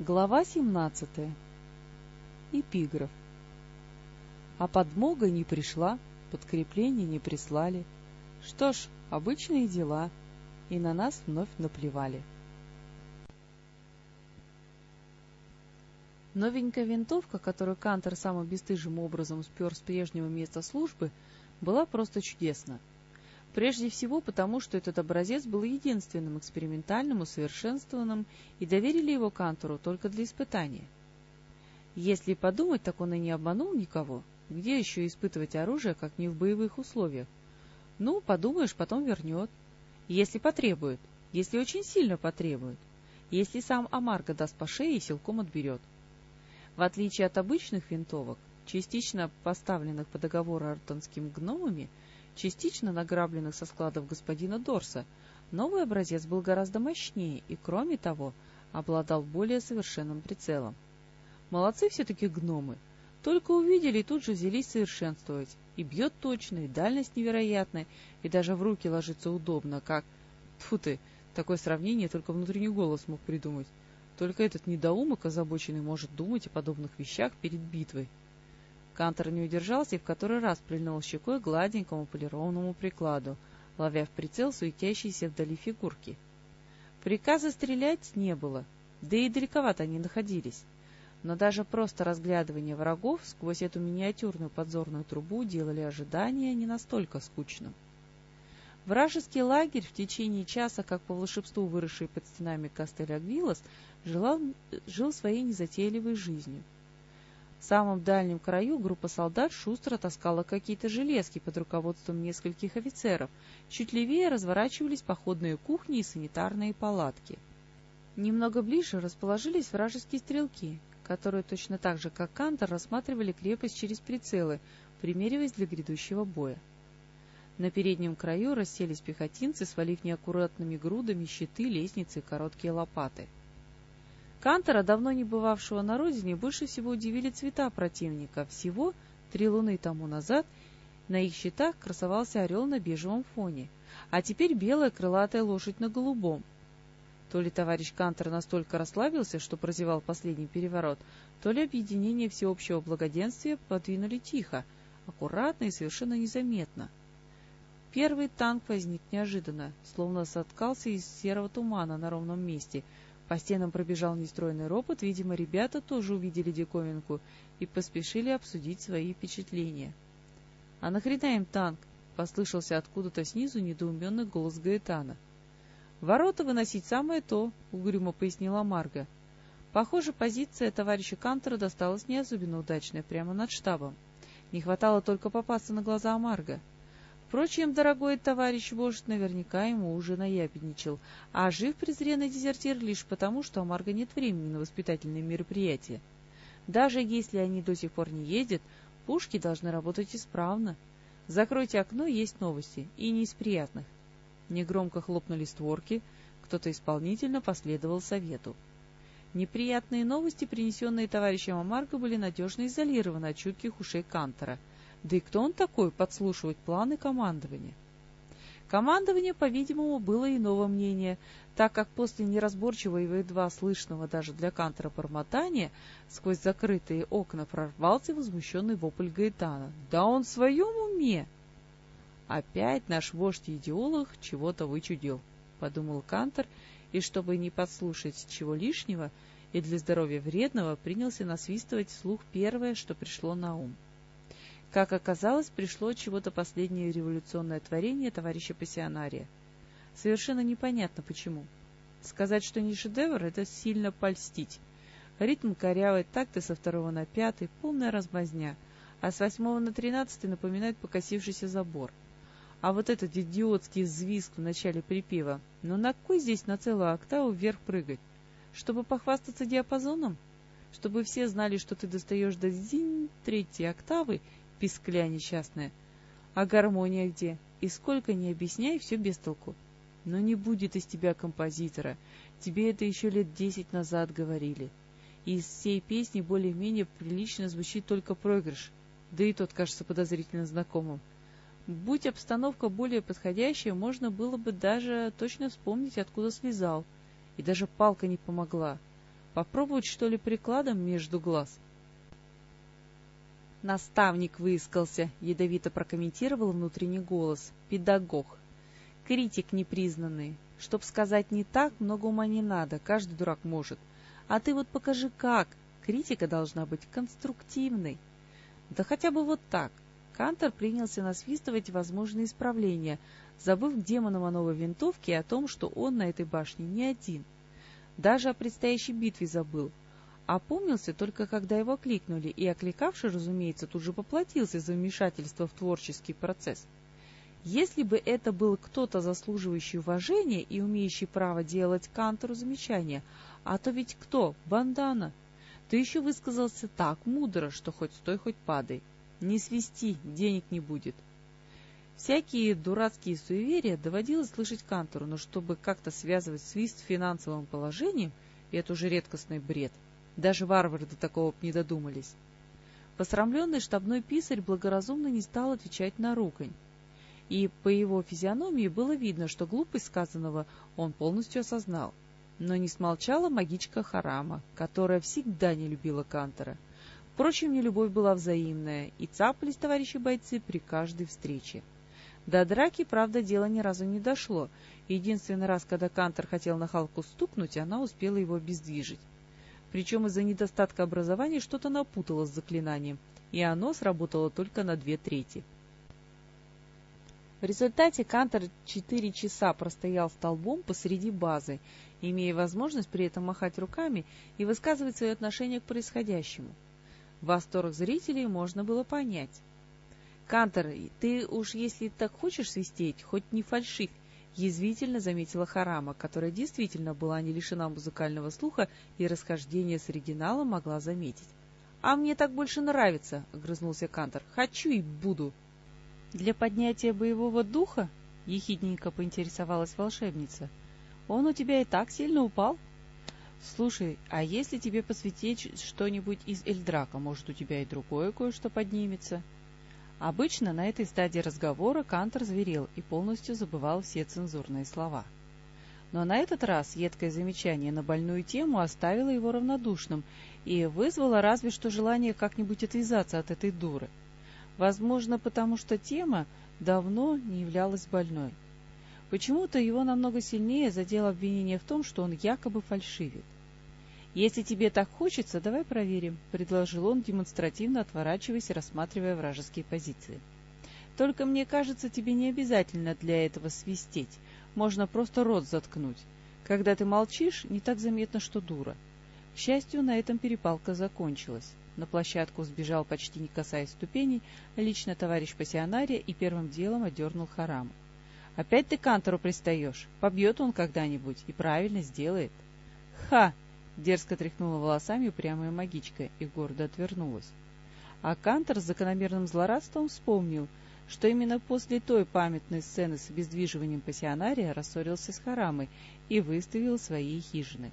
Глава 17. Эпиграф. А подмога не пришла, подкрепление не прислали. Что ж, обычные дела, и на нас вновь наплевали. Новенькая винтовка, которую Кантер самым бесстыжим образом спер с прежнего места службы, была просто чудесна. Прежде всего потому, что этот образец был единственным экспериментальным, усовершенствованным, и доверили его Кантору только для испытания. Если подумать, так он и не обманул никого. Где еще испытывать оружие, как не в боевых условиях? Ну, подумаешь, потом вернет. Если потребует. Если очень сильно потребует. Если сам Амарго даст по шее и силком отберет. В отличие от обычных винтовок, частично поставленных по договору артонскими гномами, частично награбленных со складов господина Дорса, новый образец был гораздо мощнее и, кроме того, обладал более совершенным прицелом. Молодцы все-таки гномы. Только увидели и тут же взялись совершенствовать. И бьет точно, и дальность невероятная, и даже в руки ложится удобно, как... Тьфу ты, такое сравнение только внутренний голос мог придумать. Только этот недоумок озабоченный может думать о подобных вещах перед битвой. Кантор не удержался и в который раз прильнул щекой к гладенькому полированному прикладу, ловя в прицел суетящиеся вдали фигурки. Приказа стрелять не было, да и далековато они находились. Но даже просто разглядывание врагов сквозь эту миниатюрную подзорную трубу делали ожидание не настолько скучным. Вражеский лагерь в течение часа, как по волшебству выросший под стенами Кастеля Гвилос, жил своей незатейливой жизнью. В самом дальнем краю группа солдат шустро таскала какие-то железки под руководством нескольких офицеров. Чуть левее разворачивались походные кухни и санитарные палатки. Немного ближе расположились вражеские стрелки, которые точно так же, как Кантор, рассматривали крепость через прицелы, примериваясь для грядущего боя. На переднем краю расселись пехотинцы, свалив неаккуратными грудами щиты, лестницы и короткие лопаты. Кантора, давно не бывавшего на родине, больше всего удивили цвета противника. Всего три луны тому назад на их щитах красовался орел на бежевом фоне, а теперь белая крылатая лошадь на голубом. То ли товарищ Кантор настолько расслабился, что прозевал последний переворот, то ли объединение всеобщего благоденствия подвинули тихо, аккуратно и совершенно незаметно. Первый танк возник неожиданно, словно соткался из серого тумана на ровном месте — по стенам пробежал нестройный ропот, видимо, ребята тоже увидели диковинку и поспешили обсудить свои впечатления. — А нахрена им танк? — послышался откуда-то снизу недоуменный голос Гаэтана. — Ворота выносить самое то, — угрюмо пояснила Марга. Похоже, позиция товарища Кантера досталась не особенно удачная, прямо над штабом. Не хватало только попасться на глаза Марга. — Впрочем, дорогой товарищ вождь наверняка ему уже наябедничал, а жив презренный дезертир лишь потому, что у Марга нет времени на воспитательные мероприятия. Даже если они до сих пор не ездят, пушки должны работать исправно. Закройте окно, есть новости, и не из приятных. Негромко хлопнули створки, кто-то исполнительно последовал совету. Неприятные новости, принесенные товарищем Амарго, были надежно изолированы от чутких ушей Кантора — да и кто он такой подслушивать планы командования? Командование, по-видимому, было иного мнения, так как после неразборчивого и едва слышного даже для Кантера бормотания сквозь закрытые окна прорвался возмущенный вопль Гаэтана. «Да он в своем уме!» «Опять наш вождь-идеолог чего-то вычудил», — подумал Кантер, и, чтобы не подслушать чего лишнего и для здоровья вредного, принялся насвистывать вслух первое, что пришло на ум. Как оказалось, пришло чего-то последнее революционное творение товарища пассионария. Совершенно непонятно почему. Сказать, что не шедевр, это сильно польстить. Ритм корявый, такты со второго на пятый, полная размазня, а с восьмого на тринадцатый напоминает покосившийся забор. А вот этот идиотский взвизг в начале припева, ну на кой здесь на целую октаву вверх прыгать? Чтобы похвастаться диапазоном? Чтобы все знали, что ты достаешь до зинь третьей октавы пискля несчастная. А гармония где? И сколько не объясняй, все без толку. Но не будет из тебя композитора. Тебе это еще лет десять назад говорили. Из всей песни более-менее прилично звучит только проигрыш, да и тот кажется подозрительно знакомым. Будь обстановка более подходящая, можно было бы даже точно вспомнить, откуда слезал. И даже палка не помогла. Попробовать, что ли, прикладом между глаз? Наставник выискался, ядовито прокомментировал внутренний голос. Педагог. Критик непризнанный. Чтоб сказать не так, много ума не надо, каждый дурак может. А ты вот покажи как. Критика должна быть конструктивной. Да хотя бы вот так. Кантор принялся насвистывать возможные исправления, забыв к демонам о новой винтовке и о том, что он на этой башне не один. Даже о предстоящей битве забыл. Опомнился только когда его кликнули, и окликавший, разумеется, тут же поплатился за вмешательство в творческий процесс. Если бы это был кто-то заслуживающий уважения и умеющий право делать Кантору замечания, а то ведь кто? Бандана. Ты еще высказался так мудро, что хоть стой, хоть падай. Не свисти, денег не будет. Всякие дурацкие суеверия доводилось слышать Кантору, но чтобы как-то связывать свист с финансовым положением, это уже редкостный бред. Даже варвары до такого не додумались. Посрамленный штабной писарь благоразумно не стал отвечать на ругань. И по его физиономии было видно, что глупость сказанного он полностью осознал. Но не смолчала магичка Харама, которая всегда не любила Кантора. Впрочем, нелюбовь была взаимная, и цапались товарищи бойцы при каждой встрече. До драки, правда, дело ни разу не дошло. Единственный раз, когда Кантор хотел на Халку стукнуть, она успела его обездвижить. Причем из-за недостатка образования что-то напутала с заклинанием, и оно сработало только на две трети. В результате Кантор четыре часа простоял столбом посреди базы, имея возможность при этом махать руками и высказывать свое отношение к происходящему. Восторг зрителей можно было понять. «Кантор, ты уж если так хочешь свистеть, хоть не фальшивь», — язвительно заметила Харама, которая действительно была не лишена музыкального слуха и расхождения с оригиналом могла заметить. «А мне так больше нравится», — огрызнулся Кантор. «Хочу и буду». «Для поднятия боевого духа?» — ехидненько поинтересовалась волшебница. «Он у тебя и так сильно упал?» «Слушай, а если тебе посвятить что-нибудь из Эльдрака, может, у тебя и другое кое-что поднимется?» Обычно на этой стадии разговора Кантор зверел и полностью забывал все цензурные слова. Но на этот раз едкое замечание на больную тему оставило его равнодушным и вызвало разве что желание как-нибудь отвязаться от этой дуры. Возможно, потому что тема давно не являлась больной. Почему-то его намного сильнее задело обвинение в том, что он якобы фальшивит. «Если тебе так хочется, давай проверим», — предложил он, демонстративно отворачиваясь и рассматривая вражеские позиции. «Только мне кажется, тебе не обязательно для этого свистеть. Можно просто рот заткнуть. Когда ты молчишь, не так заметно, что дура». К счастью, на этом перепалка закончилась. На площадку сбежал, почти не касаясь ступеней, лично товарищ пассионария и первым делом одернул Хараму. «Опять ты Кантору пристаешь? Побьет он когда-нибудь и правильно сделает». «Ха!» Дерзко тряхнула волосами упрямая магичка и гордо отвернулась. А Кантор с закономерным злорадством вспомнил, что именно после той памятной сцены с обездвиживанием пассионария рассорился с Харамой и выставил свои хижины.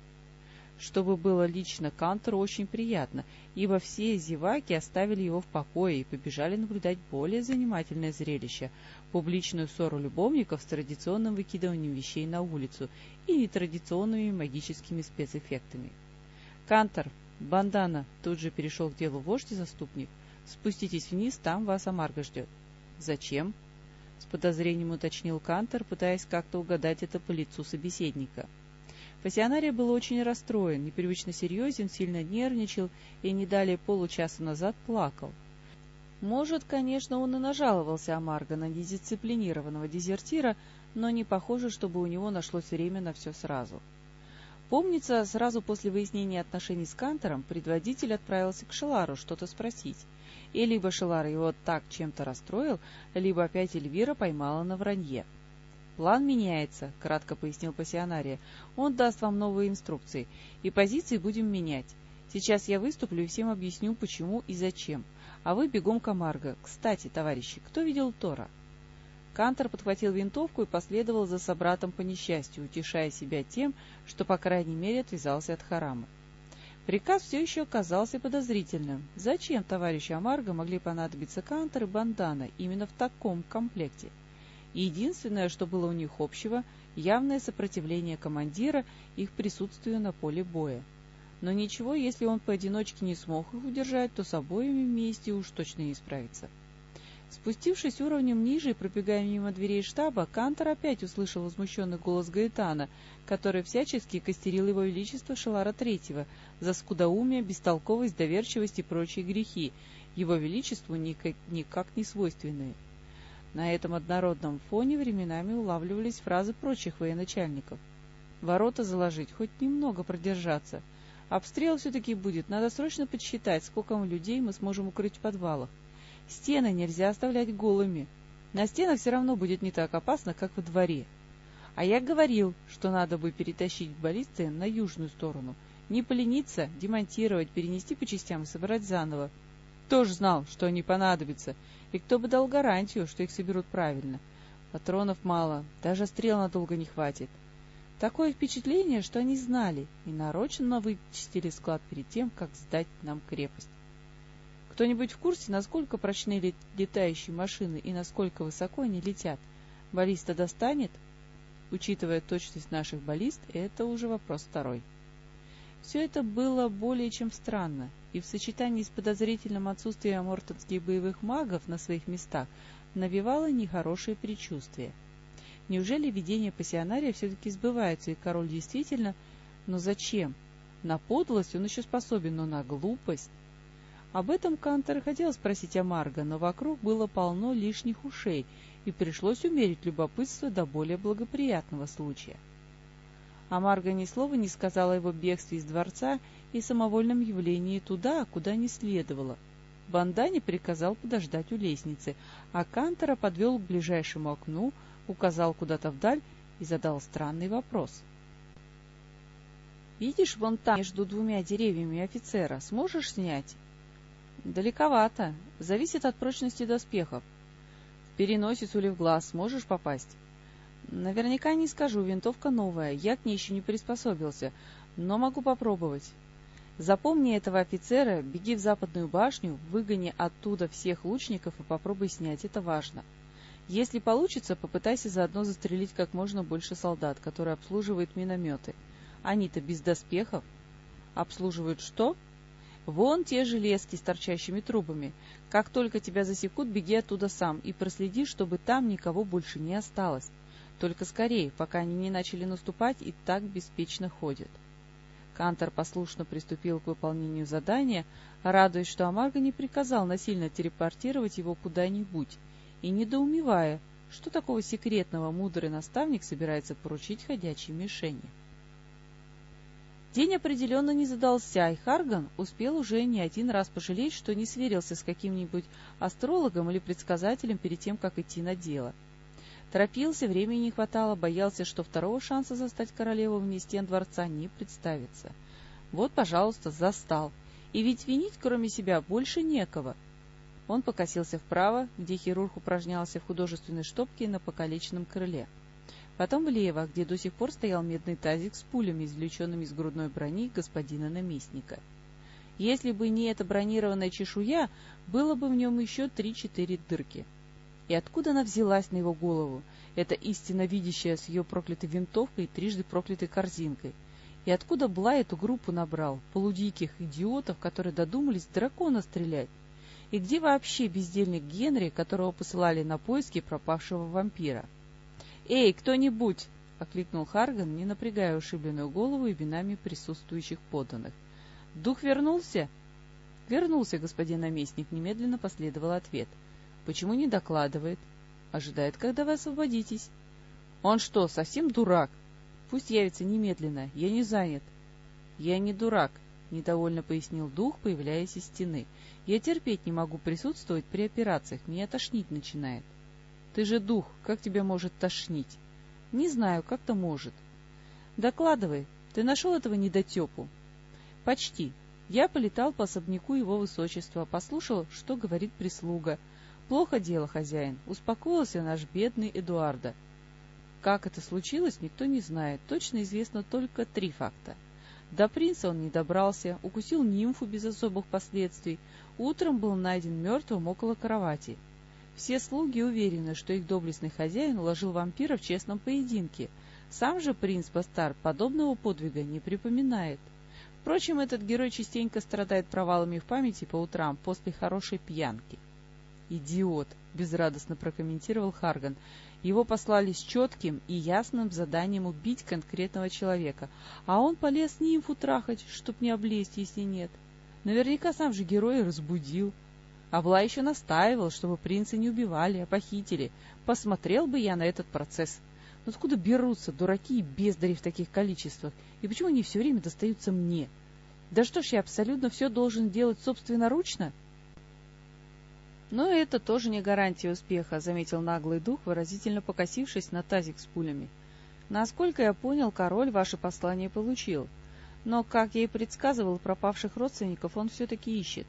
Чтобы было лично Кантору очень приятно, ибо все зеваки оставили его в покое и побежали наблюдать более занимательное зрелище — публичную ссору любовников с традиционным выкидыванием вещей на улицу и нетрадиционными магическими спецэффектами. «Кантор! Бандана!» — тут же перешел к делу вождь и заступник. «Спуститесь вниз, там вас Амарго ждет». «Зачем?» — с подозрением уточнил Кантор, пытаясь как-то угадать это по лицу собеседника. — Пассионарий был очень расстроен, непривычно серьезен, сильно нервничал и не далее получаса назад плакал. Может, конечно, он и нажаловался Амарго на недисциплинированного дезертира, но не похоже, чтобы у него нашлось время на все сразу. Помнится, сразу после выяснения отношений с Кантором предводитель отправился к Шелару что-то спросить. И либо Шелар его так чем-то расстроил, либо опять Эльвира поймала на вранье. «План меняется», — кратко пояснил пассионария. «Он даст вам новые инструкции, и позиции будем менять. Сейчас я выступлю и всем объясню, почему и зачем. А вы бегом к Амарго. Кстати, товарищи, кто видел Тора?» Кантор подхватил винтовку и последовал за собратом по несчастью, утешая себя тем, что, по крайней мере, отвязался от Харама. Приказ все еще казался подозрительным. Зачем товарищу Амарго могли понадобиться Кантор и Бандана именно в таком комплекте? Единственное, что было у них общего, явное сопротивление командира их присутствию на поле боя. Но ничего, если он поодиночке не смог их удержать, то с обоими вместе уж точно не справится. Спустившись уровнем ниже и пробегая мимо дверей штаба, Кантор опять услышал возмущенный голос Гаэтана, который всячески костерил его величество Шелара Третьего за скудоумие, бестолковость, доверчивость и прочие грехи, его величеству никак не свойственные. На этом однородном фоне временами улавливались фразы прочих военачальников. «Ворота заложить, хоть немного продержаться. Обстрел все-таки будет, надо срочно подсчитать, сколько людей мы сможем укрыть в подвалах. Стены нельзя оставлять голыми. На стенах все равно будет не так опасно, как во дворе. А я говорил, что надо бы перетащить баллисты на южную сторону. Не полениться, демонтировать, перенести по частям и собрать заново. Тоже знал, что они понадобятся, и кто бы дал гарантию, что их соберут правильно. Патронов мало, даже стрел надолго не хватит. Такое впечатление, что они знали и нарочно вычистили склад перед тем, как сдать нам крепость. Кто-нибудь в курсе, насколько прочны летающие машины и насколько высоко они летят? Баллиста достанет? Учитывая точность наших баллист, это уже вопрос второй. Все это было более чем странно, и в сочетании с подозрительным отсутствием мортонских боевых магов на своих местах навевало нехорошее предчувствие. Неужели видение пассионария все-таки сбывается, и король действительно... Но зачем? На подлость он еще способен, но на глупость... Об этом Кантер хотел спросить о Марго, но вокруг было полно лишних ушей, и пришлось умерить любопытство до более благоприятного случая. А Марго ни слова не сказала его бегстве из дворца и самовольном явлении туда, куда не следовало. Бандани приказал подождать у лестницы, а Кантера подвел к ближайшему окну, указал куда-то вдаль и задал странный вопрос. «Видишь, вон там, между двумя деревьями офицера, сможешь снять?» Далековато. Зависит от прочности доспехов. В переносицу или в глаз сможешь попасть? Наверняка не скажу, винтовка новая, я к ней еще не приспособился, но могу попробовать. Запомни этого офицера, беги в западную башню, выгони оттуда всех лучников и попробуй снять, это важно. Если получится, попытайся заодно застрелить как можно больше солдат, которые обслуживают минометы. Они-то без доспехов. Обслуживают что? Вон те железки с торчащими трубами. Как только тебя засекут, беги оттуда сам и проследи, чтобы там никого больше не осталось. Только скорее, пока они не начали наступать и так беспечно ходят. Кантор послушно приступил к выполнению задания, радуясь, что Амарго не приказал насильно телепортировать его куда-нибудь, и недоумевая, что такого секретного мудрый наставник собирается поручить ходячей мишени. День определенно не задался, и Харган успел уже не один раз пожалеть, что не сверился с каким-нибудь астрологом или предсказателем перед тем, как идти на дело. Торопился, времени не хватало, боялся, что второго шанса застать королеву вне стен дворца не представится. Вот, пожалуйста, застал. И ведь винить, кроме себя, больше некого. Он покосился вправо, где хирург упражнялся в художественной штопке на покалеченном крыле. — Потом влево, где до сих пор стоял медный тазик с пулями, извлеченными из грудной брони господина наместника. Если бы не эта бронированная чешуя, было бы в нем еще три-четыре дырки. И откуда она взялась на его голову, эта истинно видящая с ее проклятой винтовкой и трижды проклятой корзинкой? И откуда Бла эту группу набрал, полудиких идиотов, которые додумались дракона стрелять? И где вообще бездельник Генри, которого посылали на поиски пропавшего вампира? «Эй, кто-нибудь!» — окликнул Харган, не напрягая ушибленную голову и винами присутствующих подданных. «Дух вернулся?» «Вернулся, господин наместник», — немедленно последовал ответ. «Почему не докладывает?» «Ожидает, когда вы освободитесь». «Он что, совсем дурак?» «Пусть явится немедленно, я не занят». «Я не дурак», — недовольно пояснил дух, появляясь из стены. «Я терпеть не могу присутствовать при операциях, меня тошнить начинает». Ты же дух, как тебя может тошнить? Не знаю, как-то может. Докладывай, ты нашел этого недотепу? Почти. Я полетал по особняку его высочества, послушал, что говорит прислуга. Плохо дело, хозяин. Успокоился наш бедный Эдуарда. Как это случилось, никто не знает. Точно известно только три факта. До принца он не добрался, укусил нимфу без особых последствий. Утром был найден мертвым около кровати. Все слуги уверены, что их доблестный хозяин уложил вампира в честном поединке. Сам же принц Бастар подобного подвига не припоминает. Впрочем, этот герой частенько страдает провалами в памяти по утрам после хорошей пьянки. «Идиот!» — безрадостно прокомментировал Харган. Его послали с четким и ясным заданием убить конкретного человека, а он полез нимфу трахать, чтоб не облезть, если нет. Наверняка сам же герой разбудил. А Вла еще настаивал, чтобы принца не убивали, а похитили. Посмотрел бы я на этот процесс. Но откуда берутся дураки и бездари в таких количествах? И почему они все время достаются мне? Да что ж, я абсолютно все должен делать собственноручно? Но это тоже не гарантия успеха, заметил наглый дух, выразительно покосившись на тазик с пулями. Насколько я понял, король ваше послание получил. Но, как я и предсказывал, пропавших родственников он все-таки ищет.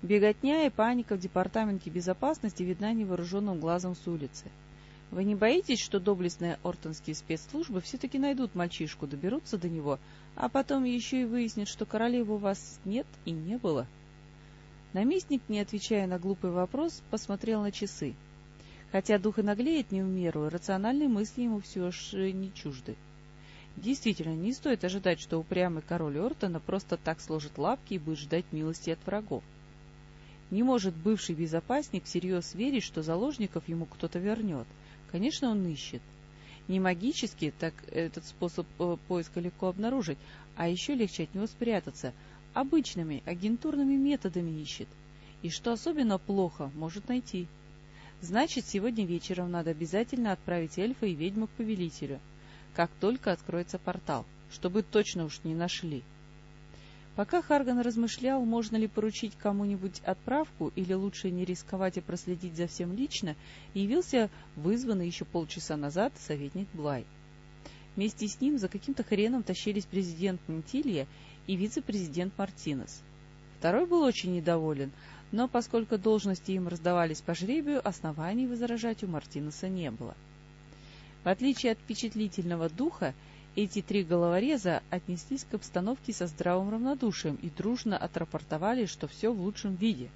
Беготня и паника в департаменте безопасности видна невооруженным глазом с улицы. Вы не боитесь, что доблестные ортонские спецслужбы все-таки найдут мальчишку, доберутся до него, а потом еще и выяснят, что королевы у вас нет и не было? Наместник, не отвечая на глупый вопрос, посмотрел на часы. Хотя дух и наглеет не в меру, рациональные мысли ему все же не чужды. Действительно, не стоит ожидать, что упрямый король Ортона просто так сложит лапки и будет ждать милости от врагов. Не может бывший безопасник всерьез верить, что заложников ему кто-то вернет. Конечно, он ищет. Не магически, так этот способ э, поиска легко обнаружить, а еще легче от него спрятаться. Обычными, агентурными методами ищет. И что особенно плохо, может найти. Значит, сегодня вечером надо обязательно отправить эльфа и ведьму к повелителю как только откроется портал, чтобы точно уж не нашли. Пока Харган размышлял, можно ли поручить кому-нибудь отправку или лучше не рисковать и проследить за всем лично, явился вызванный еще полчаса назад советник Блай. Вместе с ним за каким-то хреном тащились президент Ментилья и вице-президент Мартинес. Второй был очень недоволен, но поскольку должности им раздавались по жребию, оснований возражать у Мартинеса не было. — в отличие от впечатлительного духа, эти три головореза отнеслись к обстановке со здравым равнодушием и дружно отрапортовали, что все в лучшем виде.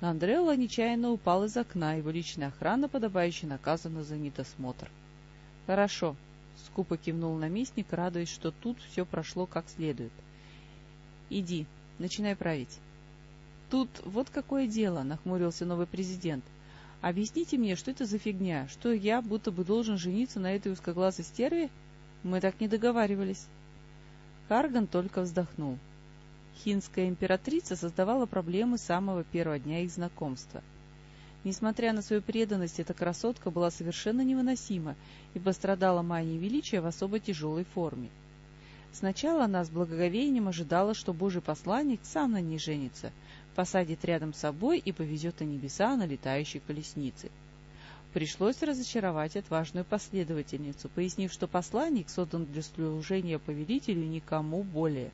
Но Андреола нечаянно упал из окна, его личная охрана, подобающе наказана за недосмотр. — Хорошо, — скупо кивнул наместник, радуясь, что тут все прошло как следует. — Иди, начинай править. — Тут вот какое дело, — нахмурился новый президент. Объясните мне, что это за фигня, что я будто бы должен жениться на этой узкоглазой стерве? Мы так не договаривались. Харган только вздохнул. Хинская императрица создавала проблемы с самого первого дня их знакомства. Несмотря на свою преданность, эта красотка была совершенно невыносима и пострадала манией величия в особо тяжелой форме. Сначала она с благоговением ожидала, что божий посланник сам на ней женится, посадит рядом с собой и повезет на небеса на летающей колеснице. Пришлось разочаровать отважную последовательницу, пояснив, что посланник создан для служения повелителю никому более.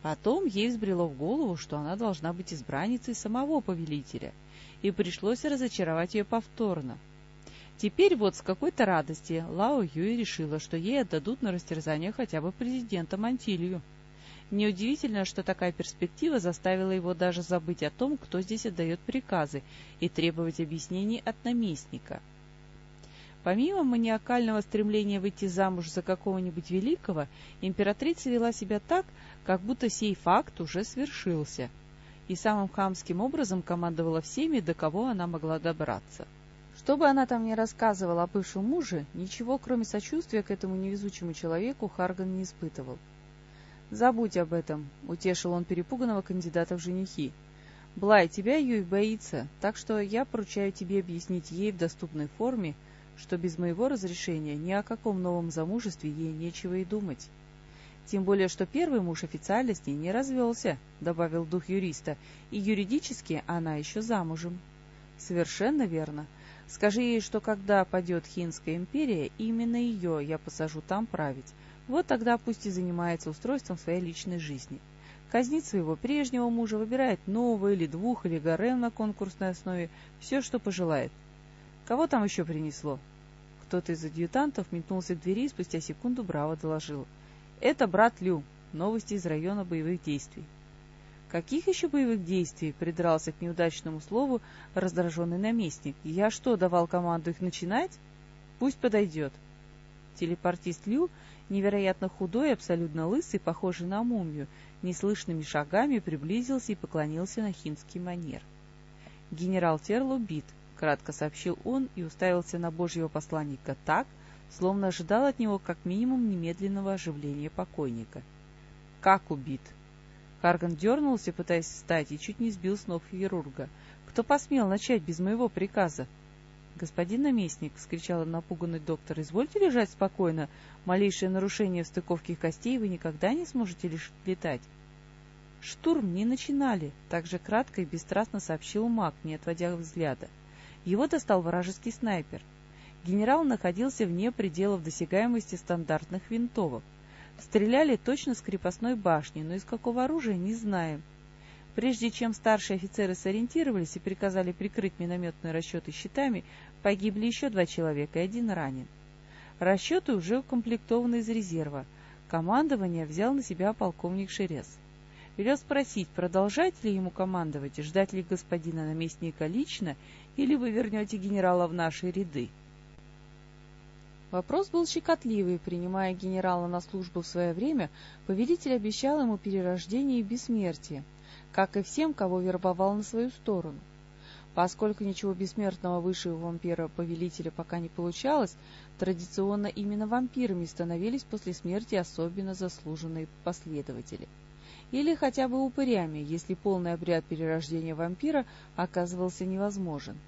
Потом ей взбрело в голову, что она должна быть избранницей самого повелителя, и пришлось разочаровать ее повторно. Теперь вот с какой-то радости Лао Юй решила, что ей отдадут на растерзание хотя бы президента Мантилью. Неудивительно, что такая перспектива заставила его даже забыть о том, кто здесь отдает приказы, и требовать объяснений от наместника. Помимо маниакального стремления выйти замуж за какого-нибудь великого, императрица вела себя так, как будто сей факт уже свершился, и самым хамским образом командовала всеми, до кого она могла добраться. Что бы она там ни рассказывала о бывшем муже, ничего, кроме сочувствия к этому невезучему человеку, Харган не испытывал. «Забудь об этом», — утешил он перепуганного кандидата в женихи. «Блай, тебя Юй боится, так что я поручаю тебе объяснить ей в доступной форме, что без моего разрешения ни о каком новом замужестве ей нечего и думать». «Тем более, что первый муж официально с ней не развелся», — добавил дух юриста, «и юридически она еще замужем». «Совершенно верно. Скажи ей, что когда падет Хинская империя, именно ее я посажу там править, вот тогда пусть и занимается устройством своей личной жизни. Казнит своего прежнего мужа, выбирает нового или двух, или гарем на конкурсной основе, все, что пожелает. Кого там еще принесло? Кто-то из адъютантов метнулся к двери и спустя секунду браво доложил. «Это брат Лю. Новости из района боевых действий». «Каких еще боевых действий?» — придрался к неудачному слову раздраженный наместник. «Я что, давал команду их начинать? Пусть подойдет». Телепортист Лю, невероятно худой, абсолютно лысый, похожий на мумию, неслышными шагами приблизился и поклонился на хинский манер. «Генерал Терл убит», — кратко сообщил он и уставился на божьего посланника так, словно ожидал от него как минимум немедленного оживления покойника. «Как убит?» Харган дернулся, пытаясь встать, и чуть не сбил с ног хирурга. «Кто посмел начать без моего приказа?» «Господин наместник!» — вскричал напуганный доктор. «Извольте лежать спокойно. Малейшее нарушение в стыковке костей вы никогда не сможете лишь летать». «Штурм не начинали», — также кратко и бесстрастно сообщил маг, не отводя взгляда. Его достал вражеский снайпер. Генерал находился вне пределов досягаемости стандартных винтовок. Стреляли точно с крепостной башни, но из какого оружия не знаем. Прежде чем старшие офицеры сориентировались и приказали прикрыть минометные расчеты щитами, погибли еще два человека и один ранен. Расчеты уже укомплектованы из резерва. Командование взял на себя полковник Шерез. Велел спросить, продолжать ли ему командовать, ждать ли господина наместника лично, или вы вернете генерала в наши ряды. Вопрос был щекотливый. Принимая генерала на службу в свое время, повелитель обещал ему перерождение и бессмертие как и всем, кого вербовал на свою сторону. Поскольку ничего бессмертного выше вампира-повелителя пока не получалось, традиционно именно вампирами становились после смерти особенно заслуженные последователи. Или хотя бы упырями, если полный обряд перерождения вампира оказывался невозможен.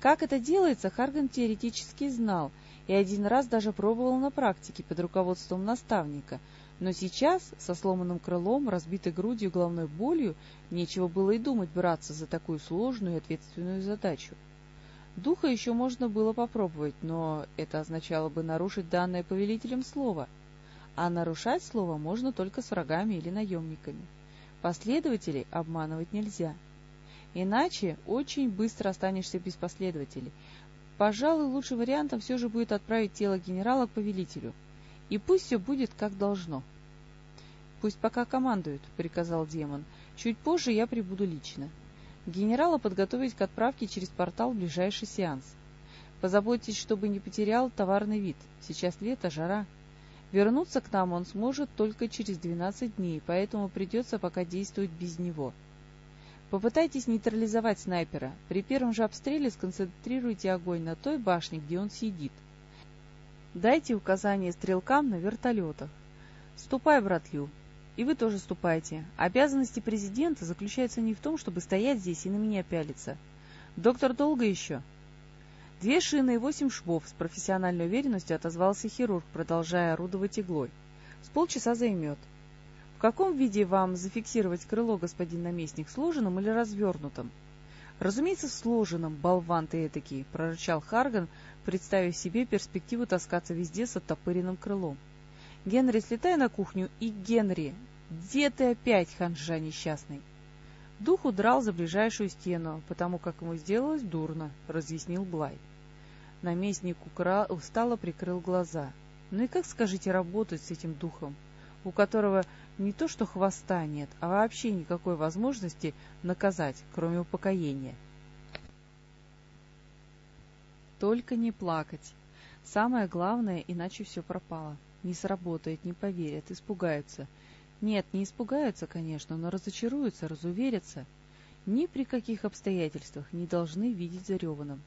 Как это делается, Харган теоретически знал и один раз даже пробовал на практике под руководством наставника – но сейчас, со сломанным крылом, разбитой грудью и головной болью, нечего было и думать браться за такую сложную и ответственную задачу. Духа еще можно было попробовать, но это означало бы нарушить данное повелителем слово. А нарушать слово можно только с врагами или наемниками. Последователей обманывать нельзя. Иначе очень быстро останешься без последователей. Пожалуй, лучшим вариантом все же будет отправить тело генерала к повелителю — и пусть все будет как должно. — Пусть пока командуют, — приказал демон. — Чуть позже я прибуду лично. Генерала подготовить к отправке через портал в ближайший сеанс. Позаботьтесь, чтобы не потерял товарный вид. Сейчас лето, жара. Вернуться к нам он сможет только через 12 дней, поэтому придется пока действовать без него. Попытайтесь нейтрализовать снайпера. При первом же обстреле сконцентрируйте огонь на той башне, где он сидит. Дайте указания стрелкам на вертолетах. Ступай, брат. И вы тоже ступайте. Обязанности президента заключаются не в том, чтобы стоять здесь и на меня пялиться. Доктор долго еще? Две шины и восемь швов с профессиональной уверенностью отозвался хирург, продолжая орудовать иглой. С полчаса займет. В каком виде вам зафиксировать крыло, господин наместник, сложенным или развернутым? Разумеется, сложенным, болван ты этакий, прорычал Харган, представив себе перспективу таскаться везде с оттопыренным крылом. «Генри, слетай на кухню и Генри! Где ты опять, ханжа несчастный?» Дух удрал за ближайшую стену, потому как ему сделалось дурно, — разъяснил Блай. Наместник укра... устало прикрыл глаза. Ну и как, скажите, работать с этим духом, у которого не то что хвоста нет, а вообще никакой возможности наказать, кроме упокоения? — только не плакать. Самое главное, иначе все пропало. Не сработает, не поверят, испугаются. Нет, не испугаются, конечно, но разочаруются, разуверятся. Ни при каких обстоятельствах не должны видеть зареванным.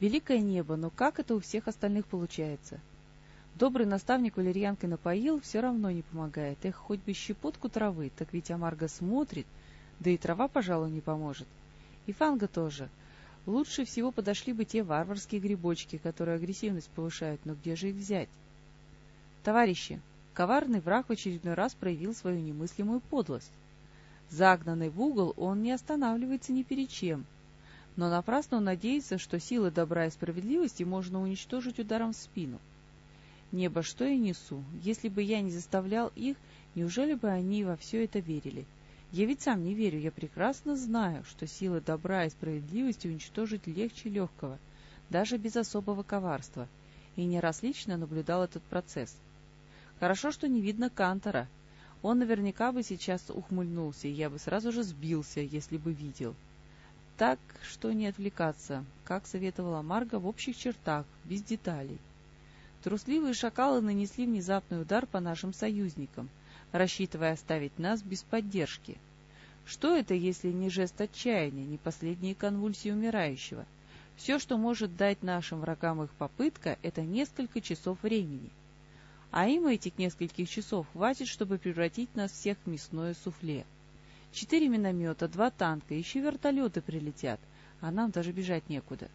Великое небо, но как это у всех остальных получается? Добрый наставник валерьянкой напоил, все равно не помогает. Эх, хоть бы щепотку травы, так ведь Амарго смотрит, да и трава, пожалуй, не поможет. И Фанга тоже — Лучше всего подошли бы те варварские грибочки, которые агрессивность повышают, но где же их взять? Товарищи, коварный враг в очередной раз проявил свою немыслимую подлость. Загнанный в угол, он не останавливается ни перед чем. Но напрасно он надеется, что силы добра и справедливости можно уничтожить ударом в спину. Небо, что я несу? Если бы я не заставлял их, неужели бы они во все это верили? — я ведь сам не верю, я прекрасно знаю, что силы добра и справедливости уничтожить легче легкого, даже без особого коварства, и не раз лично наблюдал этот процесс. Хорошо, что не видно Кантора. Он наверняка бы сейчас ухмыльнулся, и я бы сразу же сбился, если бы видел. Так что не отвлекаться, как советовала Марга в общих чертах, без деталей. Трусливые шакалы нанесли внезапный удар по нашим союзникам, рассчитывая оставить нас без поддержки. Что это, если не жест отчаяния, не последние конвульсии умирающего? Все, что может дать нашим врагам их попытка, это несколько часов времени. А им этих нескольких часов хватит, чтобы превратить нас всех в мясное суфле. Четыре миномета, два танка, еще вертолеты прилетят, а нам даже бежать некуда.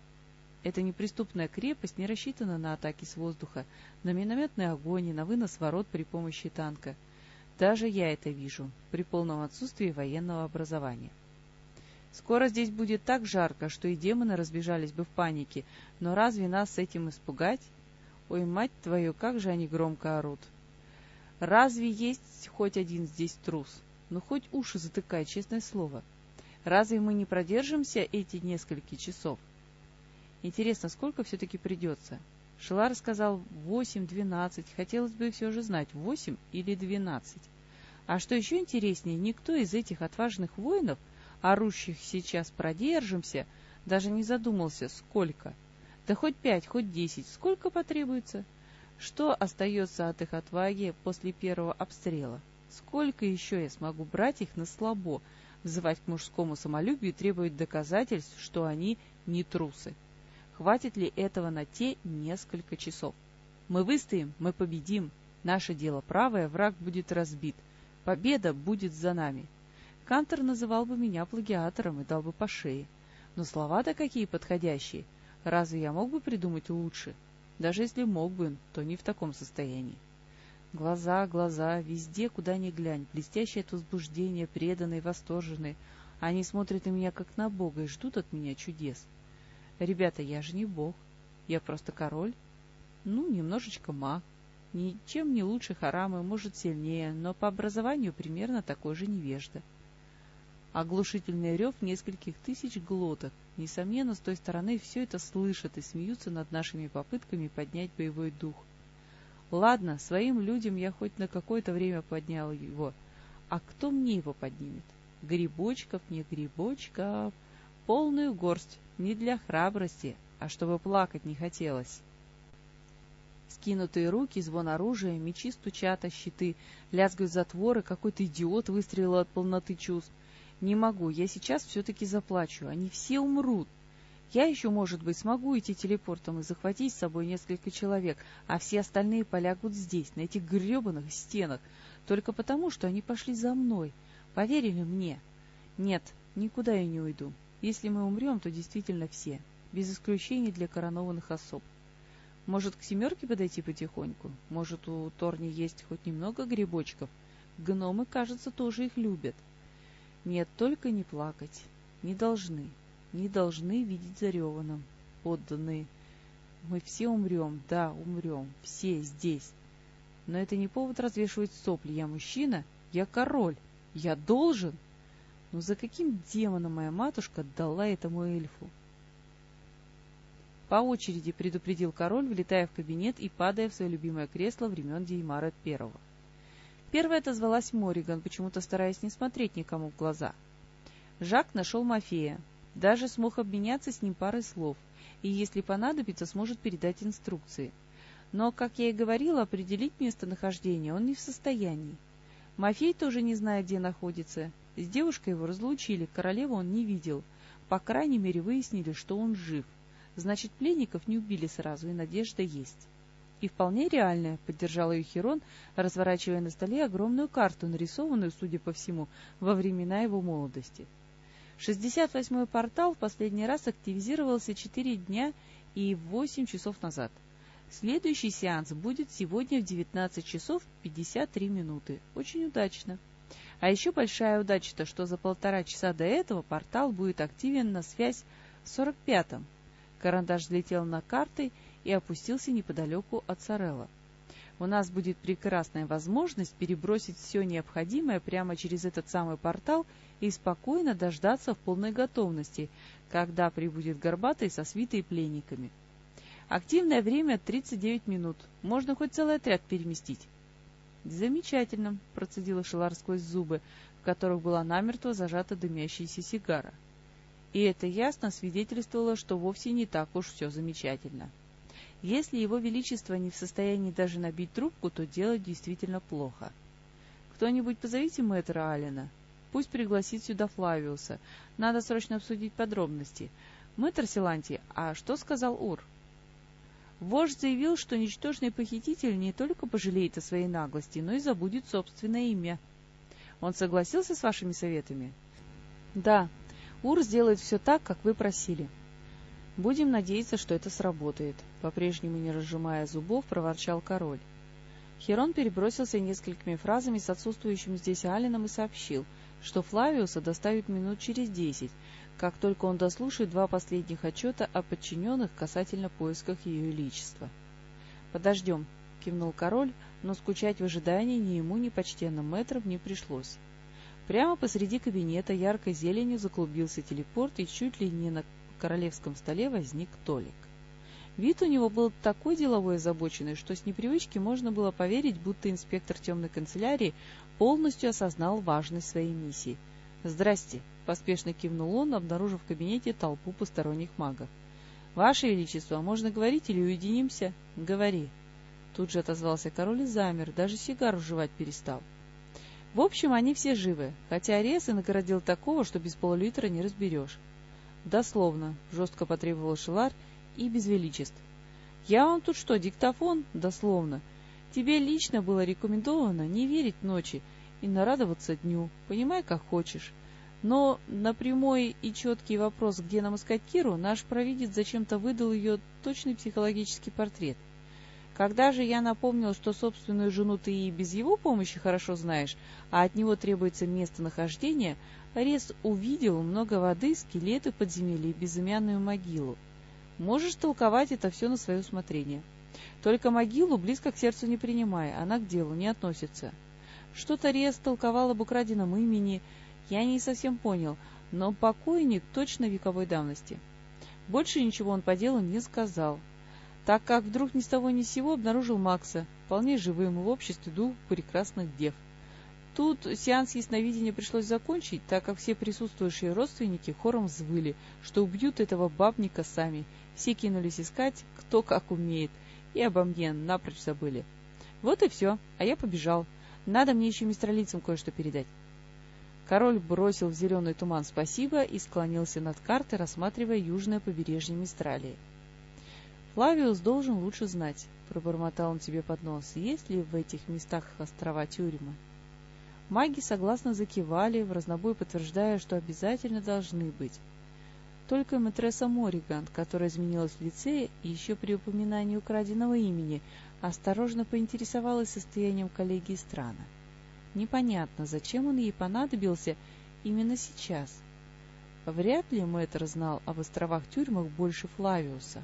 Эта неприступная крепость не рассчитана на атаки с воздуха, на минометный огонь и на вынос ворот при помощи танка. Даже я это вижу, при полном отсутствии военного образования. Скоро здесь будет так жарко, что и демоны разбежались бы в панике, но разве нас с этим испугать? Ой, мать твою, как же они громко орут! Разве есть хоть один здесь трус? Ну, хоть уши затыкай, честное слово. Разве мы не продержимся эти несколько часов? Интересно, сколько все-таки придется? Шелар сказал восемь-двенадцать. Хотелось бы все же знать, восемь или двенадцать. А что еще интереснее, никто из этих отважных воинов, орущих сейчас «продержимся», даже не задумался, сколько. Да хоть пять, хоть десять, сколько потребуется? Что остается от их отваги после первого обстрела? Сколько еще я смогу брать их на слабо, взывать к мужскому самолюбию и требовать доказательств, что они не трусы? Хватит ли этого на те несколько часов? Мы выстоим, мы победим. Наше дело правое, враг будет разбит. Победа будет за нами. Кантор называл бы меня плагиатором и дал бы по шее. Но слова-то какие подходящие. Разве я мог бы придумать лучше? Даже если мог бы, то не в таком состоянии. Глаза, глаза, везде, куда ни глянь, блестящие от возбуждения, преданные, восторженные. Они смотрят на меня, как на Бога, и ждут от меня чудес. Ребята, я же не бог. Я просто король. Ну, немножечко маг. Ничем не лучше Харамы, может, сильнее, но по образованию примерно такой же невежда. Оглушительный рев нескольких тысяч глоток. Несомненно, с той стороны все это слышат и смеются над нашими попытками поднять боевой дух. Ладно, своим людям я хоть на какое-то время поднял его. А кто мне его поднимет? Грибочков, не грибочков. Полную горсть, не для храбрости, а чтобы плакать не хотелось. Скинутые руки, звон оружия, мечи стучат о щиты, лязгают затворы, какой-то идиот выстрелил от полноты чувств. Не могу, я сейчас все-таки заплачу, они все умрут. Я еще, может быть, смогу идти телепортом и захватить с собой несколько человек, а все остальные полягут здесь, на этих гребаных стенах, только потому, что они пошли за мной, поверили мне. Нет, никуда я не уйду. Если мы умрем, то действительно все, без исключения для коронованных особ. Может, к семерке подойти потихоньку? Может, у Торни есть хоть немного грибочков? Гномы, кажется, тоже их любят. Нет, только не плакать. Не должны. Не должны видеть зареванным. Подданные. Мы все умрем, да, умрем. Все здесь. Но это не повод развешивать сопли. Я мужчина, я король. Я должен... Но за каким демоном моя матушка дала этому эльфу? По очереди предупредил король, влетая в кабинет и падая в свое любимое кресло времен Деймара Первого. Первая отозвалась Мориган, почему-то стараясь не смотреть никому в глаза. Жак нашел Мафея, даже смог обменяться с ним парой слов, и, если понадобится, сможет передать инструкции. Но, как я и говорила, определить местонахождение он не в состоянии. Мафей тоже не знает, где находится, с девушкой его разлучили, королеву он не видел. По крайней мере, выяснили, что он жив. Значит, пленников не убили сразу, и надежда есть. И вполне реальная, поддержал ее Херон, разворачивая на столе огромную карту, нарисованную, судя по всему, во времена его молодости. 68-й портал в последний раз активизировался 4 дня и 8 часов назад. Следующий сеанс будет сегодня в 19 часов 53 минуты. Очень удачно. А еще большая удача-то, что за полтора часа до этого портал будет активен на связь в 45-м. Карандаш взлетел на карты и опустился неподалеку от Сорелла. У нас будет прекрасная возможность перебросить все необходимое прямо через этот самый портал и спокойно дождаться в полной готовности, когда прибудет Горбатый со свитой пленниками. Активное время 39 минут. Можно хоть целый отряд переместить. «Замечательно», — процедила Шелар сквозь зубы, в которых была намертво зажата дымящаяся сигара. И это ясно свидетельствовало, что вовсе не так уж все замечательно. Если его величество не в состоянии даже набить трубку, то дело действительно плохо. Кто-нибудь позовите мэтра Алина. Пусть пригласит сюда Флавиуса. Надо срочно обсудить подробности. Мэтр Силанти, а что сказал Ур? Вождь заявил, что ничтожный похититель не только пожалеет о своей наглости, но и забудет собственное имя. Он согласился с вашими советами? Да. Ур сделает все так, как вы просили. Будем надеяться, что это сработает. По-прежнему не разжимая зубов, проворчал король. Херон перебросился несколькими фразами с отсутствующим здесь Алином и сообщил, что Флавиуса доставят минут через десять, как только он дослушает два последних отчета о подчиненных касательно поисках ее величества. «Подождем», — кивнул король, но скучать в ожидании ни ему, ни почтенным мэтрам не пришлось. Прямо посреди кабинета яркой зеленью заклубился телепорт, и чуть ли не на королевском столе возник Толик. Вид у него был такой деловой и озабоченный, что с непривычки можно было поверить, будто инспектор темной канцелярии полностью осознал важность своей миссии. «Здрасте!» — поспешно кивнул он, обнаружив в кабинете толпу посторонних магов. «Ваше Величество, можно говорить или уединимся?» «Говори!» Тут же отозвался король и замер, даже сигару жевать перестал. В общем, они все живы, хотя Арес нагородил такого, что без полулитра не разберешь. «Дословно», — жестко потребовал Шелар, — и без величеств. «Я вам тут что, диктофон?» «Дословно. Тебе лично было рекомендовано не верить ночи и нарадоваться дню. Понимай, как хочешь. Но на прямой и четкий вопрос, где нам искать Киру, наш провидец зачем-то выдал ее точный психологический портрет. Когда же я напомнил, что собственную жену ты и без его помощи хорошо знаешь, а от него требуется местонахождение, Арес увидел много воды, скелеты подземелья и безымянную могилу. Можешь толковать это все на свое усмотрение. Только могилу близко к сердцу не принимай, она к делу не относится. Что-то Рез толковал об украденном имени, я не совсем понял, но покойник точно вековой давности. Больше ничего он по делу не сказал, так как вдруг ни с того ни с сего обнаружил Макса, вполне живым в обществе двух прекрасных дев. Тут сеанс ясновидения пришлось закончить, так как все присутствующие родственники хором взвыли, что убьют этого бабника сами. Все кинулись искать, кто как умеет, и обо мне напрочь забыли. Вот и все, а я побежал. Надо мне еще мистралицам кое-что передать. Король бросил в зеленый туман спасибо и склонился над картой, рассматривая южное побережье Мистралии. «Флавиус должен лучше знать», — пробормотал он себе под нос, — «есть ли в этих местах острова тюрьмы?» Маги согласно закивали, в разнобой подтверждая, что обязательно должны быть. Только матресса Мориган, которая изменилась в лице и еще при упоминании украденного имени, осторожно поинтересовалась состоянием коллеги Страна. Непонятно, зачем он ей понадобился именно сейчас. Вряд ли мэтр знал об островах-тюрьмах больше Флавиуса.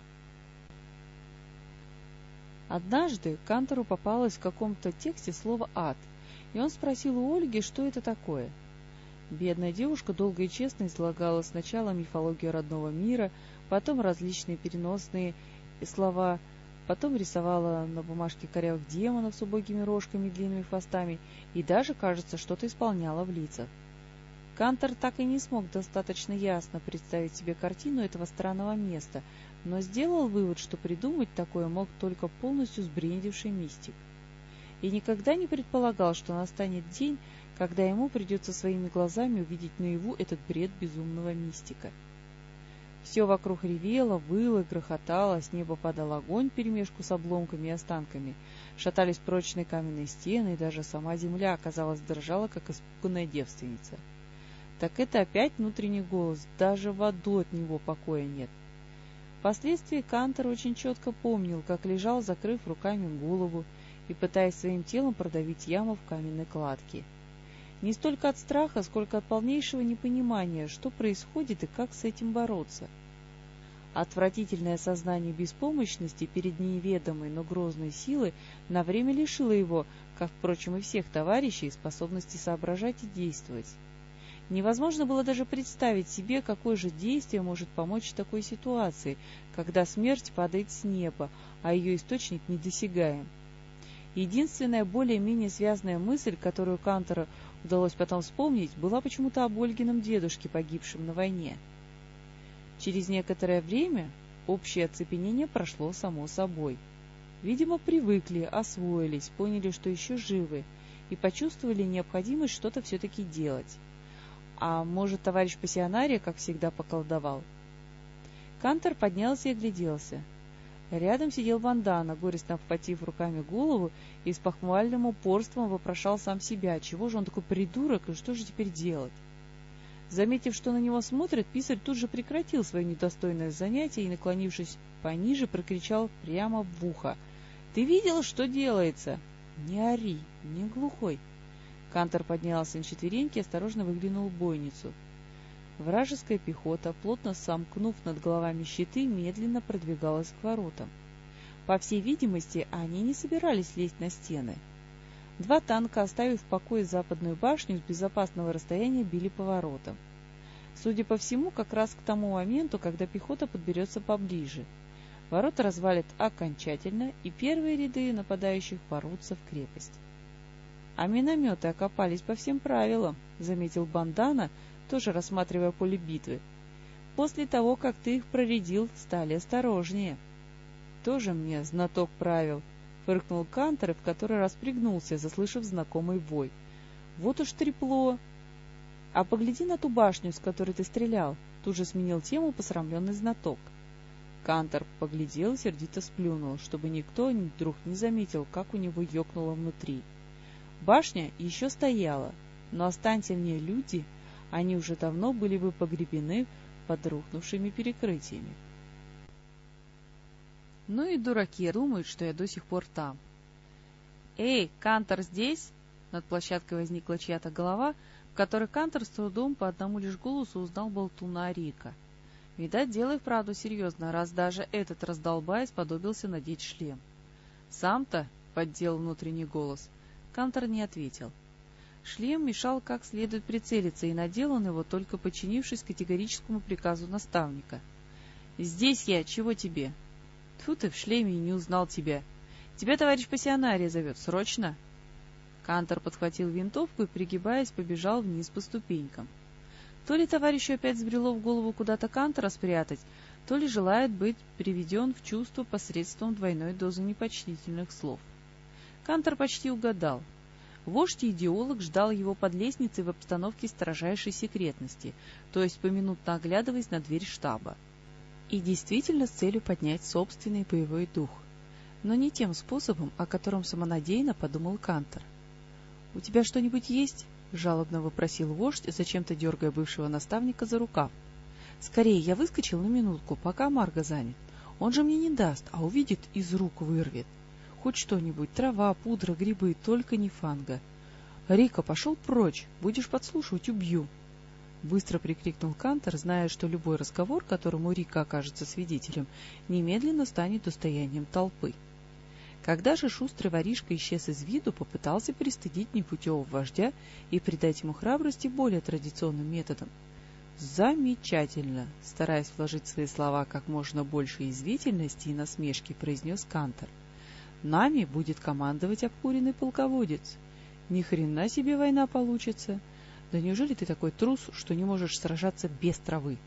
Однажды Кантору попалось в каком-то тексте слово «ад», и он спросил у Ольги, что это такое. Бедная девушка долго и честно излагала сначала мифологию родного мира, потом различные переносные слова, потом рисовала на бумажке корявых демонов с убогими рожками и длинными хвостами и даже, кажется, что-то исполняла в лицах. Кантор так и не смог достаточно ясно представить себе картину этого странного места, но сделал вывод, что придумать такое мог только полностью сбрендивший мистик и никогда не предполагал, что настанет день, когда ему придется своими глазами увидеть наяву этот бред безумного мистика. Все вокруг ревело, выло, грохотало, с неба падал огонь перемешку с обломками и останками, шатались прочные каменные стены, и даже сама земля, казалось, дрожала, как испуганная девственница. Так это опять внутренний голос, даже воду от него покоя нет. Впоследствии Кантор очень четко помнил, как лежал, закрыв руками голову, и пытаясь своим телом продавить яму в каменной кладке. Не столько от страха, сколько от полнейшего непонимания, что происходит и как с этим бороться. Отвратительное сознание беспомощности перед неведомой, но грозной силой на время лишило его, как, впрочем, и всех товарищей, способности соображать и действовать. Невозможно было даже представить себе, какое же действие может помочь в такой ситуации, когда смерть падает с неба, а ее источник недосягаем. Единственная более-менее связанная мысль, которую Кантору удалось потом вспомнить, была почему-то об Ольгином дедушке, погибшем на войне. Через некоторое время, Общее оцепенение прошло само собой. Видимо, привыкли, освоились, поняли, что еще живы, и почувствовали необходимость что-то все-таки делать. А может, товарищ пассионария, как всегда, поколдовал? Кантор поднялся и огляделся. Рядом сидел Вандана, горестно обхватив руками голову и с похвальным упорством вопрошал сам себя, чего же он такой придурок и что же теперь делать. Заметив, что на него смотрят, писарь тут же прекратил свое недостойное занятие и, наклонившись пониже, прокричал прямо в ухо. — Ты видел, что делается? — Не ори, не глухой. Кантор поднялся на четвереньки и осторожно выглянул в бойницу. Вражеская пехота, плотно сомкнув над головами щиты, медленно продвигалась к воротам. По всей видимости, они не собирались лезть на стены — Два танка, оставив в покое западную башню, с безопасного расстояния били по воротам. Судя по всему, как раз к тому моменту, когда пехота подберется поближе. Ворота развалят окончательно, и первые ряды нападающих порвутся в крепость. А минометы окопались по всем правилам, — заметил Бандана, тоже рассматривая поле битвы. После того, как ты их проредил, стали осторожнее. Тоже мне знаток правил, фыркнул Кантер, в который раз пригнулся, заслышав знакомый вой. «Вот уж трепло!» «А погляди на ту башню, с которой ты стрелял!» Тут же сменил тему посрамленный знаток. Кантор поглядел, сердито сплюнул, чтобы никто вдруг не заметил, как у него ёкнуло внутри. Башня еще стояла, но останься в ней люди, они уже давно были бы погребены под рухнувшими перекрытиями. Ну и дураки думают, что я до сих пор там. «Эй, Кантор здесь?» Над площадкой возникла чья-то голова, в которой Кантор с трудом по одному лишь голосу узнал болтуна Арика. Видать, дело и вправду серьезно, раз даже этот раздолбай сподобился надеть шлем. «Сам-то?» — поддел внутренний голос. Кантор не ответил. Шлем мешал как следует прицелиться, и надел он его, только подчинившись категорическому приказу наставника. «Здесь я, чего тебе?» Тьфу ты в шлеме и не узнал тебя. Тебя товарищ пассионария зовет. Срочно!» Кантор подхватил винтовку и, пригибаясь, побежал вниз по ступенькам. То ли товарищу опять сбрело в голову куда-то Кантора спрятать, то ли желает быть приведен в чувство посредством двойной дозы непочтительных слов. Кантор почти угадал. Вождь и идеолог ждал его под лестницей в обстановке строжайшей секретности, то есть поминутно оглядываясь на дверь штаба и действительно с целью поднять собственный боевой дух, но не тем способом, о котором самонадеянно подумал Кантор. — У тебя что-нибудь есть? — жалобно вопросил вождь, зачем-то дергая бывшего наставника за рукав. — Скорее, я выскочил на минутку, пока Марго занят. Он же мне не даст, а увидит, из рук вырвет. Хоть что-нибудь, трава, пудра, грибы, только не фанга. — Рика, пошел прочь, будешь подслушивать, убью. —— быстро прикрикнул Кантор, зная, что любой разговор, которому Рика окажется свидетелем, немедленно станет достоянием толпы. Когда же шустрый воришка исчез из виду, попытался пристыдить непутевого вождя и придать ему храбрости более традиционным методом. «Замечательно!» — стараясь вложить в свои слова как можно больше извительности и насмешки, произнес Кантор. «Нами будет командовать обкуренный полководец. Ни хрена себе война получится!» Да неужели ты такой трус, что не можешь сражаться без травы?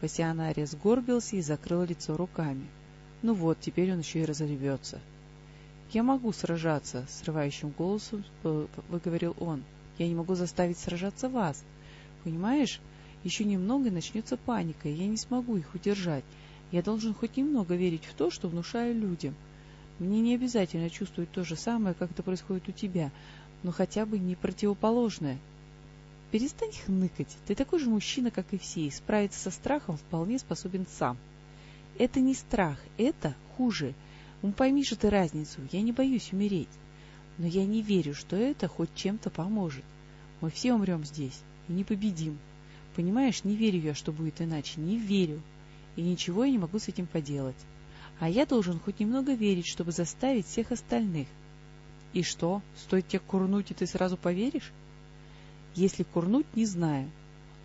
Пассионарий сгорбился и закрыл лицо руками. Ну вот, теперь он еще и разорвется. — Я могу сражаться, — срывающим голосом выговорил он. — Я не могу заставить сражаться вас. Понимаешь, еще немного и начнется паника, и я не смогу их удержать. Я должен хоть немного верить в то, что внушаю людям. Мне не обязательно чувствовать то же самое, как это происходит у тебя, но хотя бы не противоположное. Перестань хныкать. Ты такой же мужчина, как и все, и справиться со страхом вполне способен сам. Это не страх, это хуже. Ну, пойми же ты разницу, я не боюсь умереть. Но я не верю, что это хоть чем-то поможет. Мы все умрем здесь и не победим. Понимаешь, не верю я, что будет иначе, не верю. И ничего я не могу с этим поделать. А я должен хоть немного верить, чтобы заставить всех остальных. И что, стоит тебе курнуть, и ты сразу поверишь? Если курнуть, не знаю.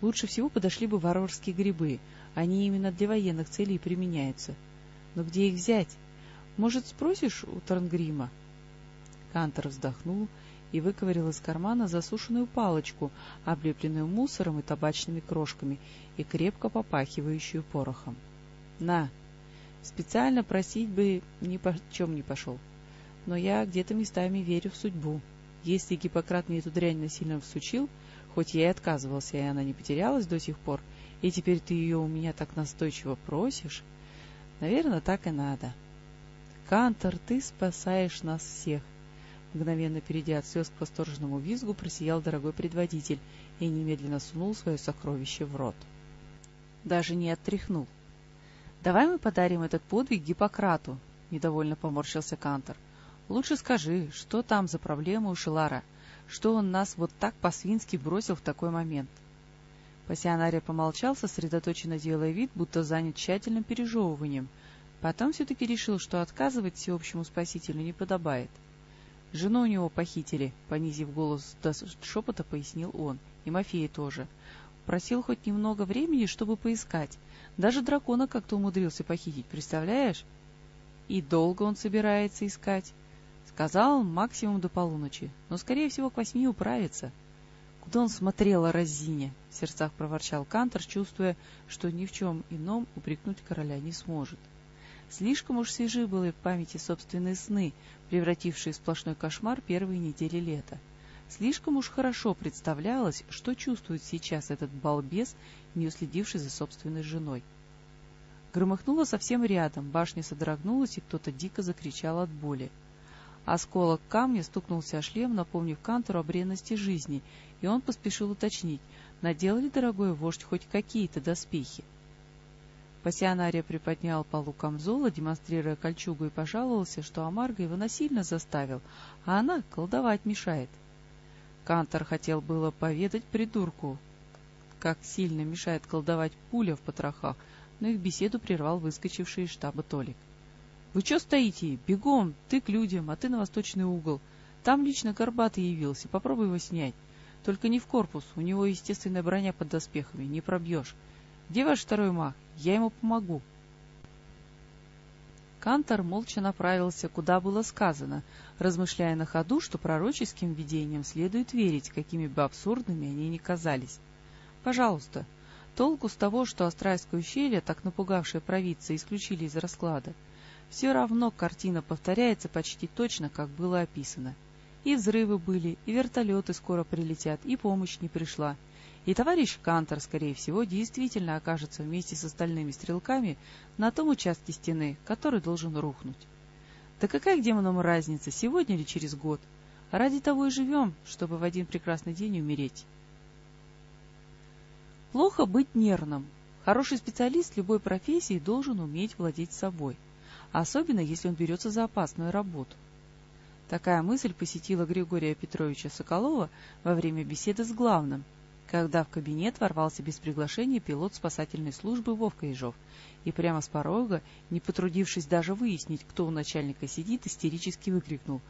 Лучше всего подошли бы варварские грибы. Они именно для военных целей применяются. Но где их взять? Может, спросишь у Тарнгрима? Кантор вздохнул и выковырял из кармана засушенную палочку, облепленную мусором и табачными крошками и крепко попахивающую порохом. — На! Специально просить бы ни по чем не пошел. Но я где-то местами верю в судьбу. Если Гиппократ мне эту дрянь насильно всучил, хоть я и отказывался, и она не потерялась до сих пор, и теперь ты ее у меня так настойчиво просишь, наверное, так и надо. Кантор, ты спасаешь нас всех. Мгновенно перейдя от слез к восторженному визгу, просиял дорогой предводитель и немедленно сунул свое сокровище в рот. Даже не оттряхнул. «Давай мы подарим этот подвиг Гиппократу», — недовольно поморщился Кантор. «Лучше скажи, что там за проблема у Шилара? Что он нас вот так по-свински бросил в такой момент?» Пассионария помолчал, сосредоточенно делая вид, будто занят тщательным пережевыванием. Потом все-таки решил, что отказывать всеобщему спасителю не подобает. Жену у него похитили, понизив голос до шепота, пояснил он. И Мафея тоже. Просил хоть немного времени, чтобы поискать. Даже дракона как-то умудрился похитить, представляешь? И долго он собирается искать. Сказал, максимум до полуночи, но, скорее всего, к восьми управится. Куда он смотрел о разине? В сердцах проворчал Кантор, чувствуя, что ни в чем ином упрекнуть короля не сможет. Слишком уж свежи были в памяти собственные сны, превратившие в сплошной кошмар первые недели лета. Слишком уж хорошо представлялось, что чувствует сейчас этот балбес, не уследивший за собственной женой. Громыхнуло совсем рядом, башня содрогнулась, и кто-то дико закричал от боли. Осколок камня стукнулся о шлем, напомнив Кантору о бренности жизни, и он поспешил уточнить, надел ли дорогой вождь хоть какие-то доспехи. Пассионария приподнял полу камзола, демонстрируя кольчугу, и пожаловался, что Амарго его насильно заставил, а она колдовать мешает. — Кантор хотел было поведать придурку, как сильно мешает колдовать пуля в потрохах, но их беседу прервал выскочивший из штаба Толик. — Вы что стоите? Бегом! Ты к людям, а ты на восточный угол. Там лично Горбатый явился, попробуй его снять. Только не в корпус, у него естественная броня под доспехами, не пробьешь. Где ваш второй маг? Я ему помогу. — Кантор молча направился, куда было сказано, размышляя на ходу, что пророческим видениям следует верить, какими бы абсурдными они ни казались. «Пожалуйста, толку с того, что Астральское ущелье, так напугавшее провидца, исключили из расклада. Все равно картина повторяется почти точно, как было описано. И взрывы были, и вертолеты скоро прилетят, и помощь не пришла, и товарищ Кантор, скорее всего, действительно окажется вместе с остальными стрелками на том участке стены, который должен рухнуть. Да какая к демонам разница, сегодня или через год? Ради того и живем, чтобы в один прекрасный день умереть. Плохо быть нервным. Хороший специалист любой профессии должен уметь владеть собой, особенно если он берется за опасную работу. Такая мысль посетила Григория Петровича Соколова во время беседы с главным, когда в кабинет ворвался без приглашения пилот спасательной службы Вовка Ежов и прямо с порога, не потрудившись даже выяснить, кто у начальника сидит, истерически выкрикнул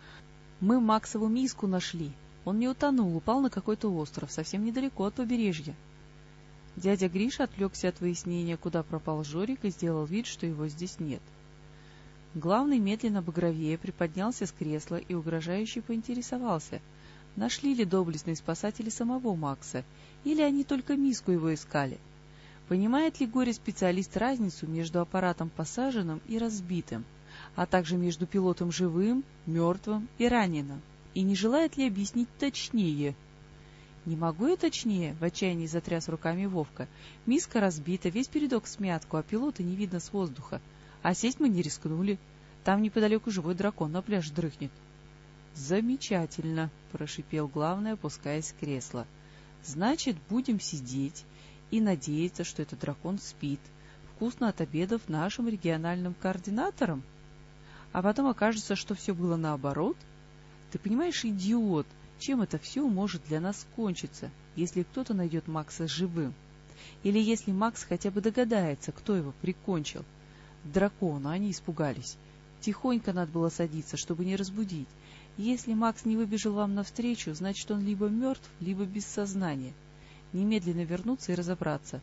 «Мы Максову миску нашли! Он не утонул, упал на какой-то остров, совсем недалеко от побережья». Дядя Гриша отвлекся от выяснения, куда пропал Жорик, и сделал вид, что его здесь нет. Главный медленно багровее приподнялся с кресла и угрожающе поинтересовался — Нашли ли доблестные спасатели самого Макса, или они только миску его искали? Понимает ли горе-специалист разницу между аппаратом посаженным и разбитым, а также между пилотом живым, мертвым и раненым? И не желает ли объяснить точнее? «Не могу я точнее», — в отчаянии затряс руками Вовка. «Миска разбита, весь передок смятку, а пилота не видно с воздуха. А сесть мы не рискнули. Там неподалеку живой дракон на пляж дрыхнет. «Замечательно!» — прошипел главный, опускаясь в кресло. «Значит, будем сидеть и надеяться, что этот дракон спит, вкусно отобедав нашим региональным координатором? А потом окажется, что все было наоборот? Ты понимаешь, идиот, чем это все может для нас кончиться, если кто-то найдет Макса живым? Или если Макс хотя бы догадается, кто его прикончил? Дракона они испугались. Тихонько надо было садиться, чтобы не разбудить, если Макс не выбежал вам навстречу, значит, он либо мертв, либо без сознания. Немедленно вернуться и разобраться.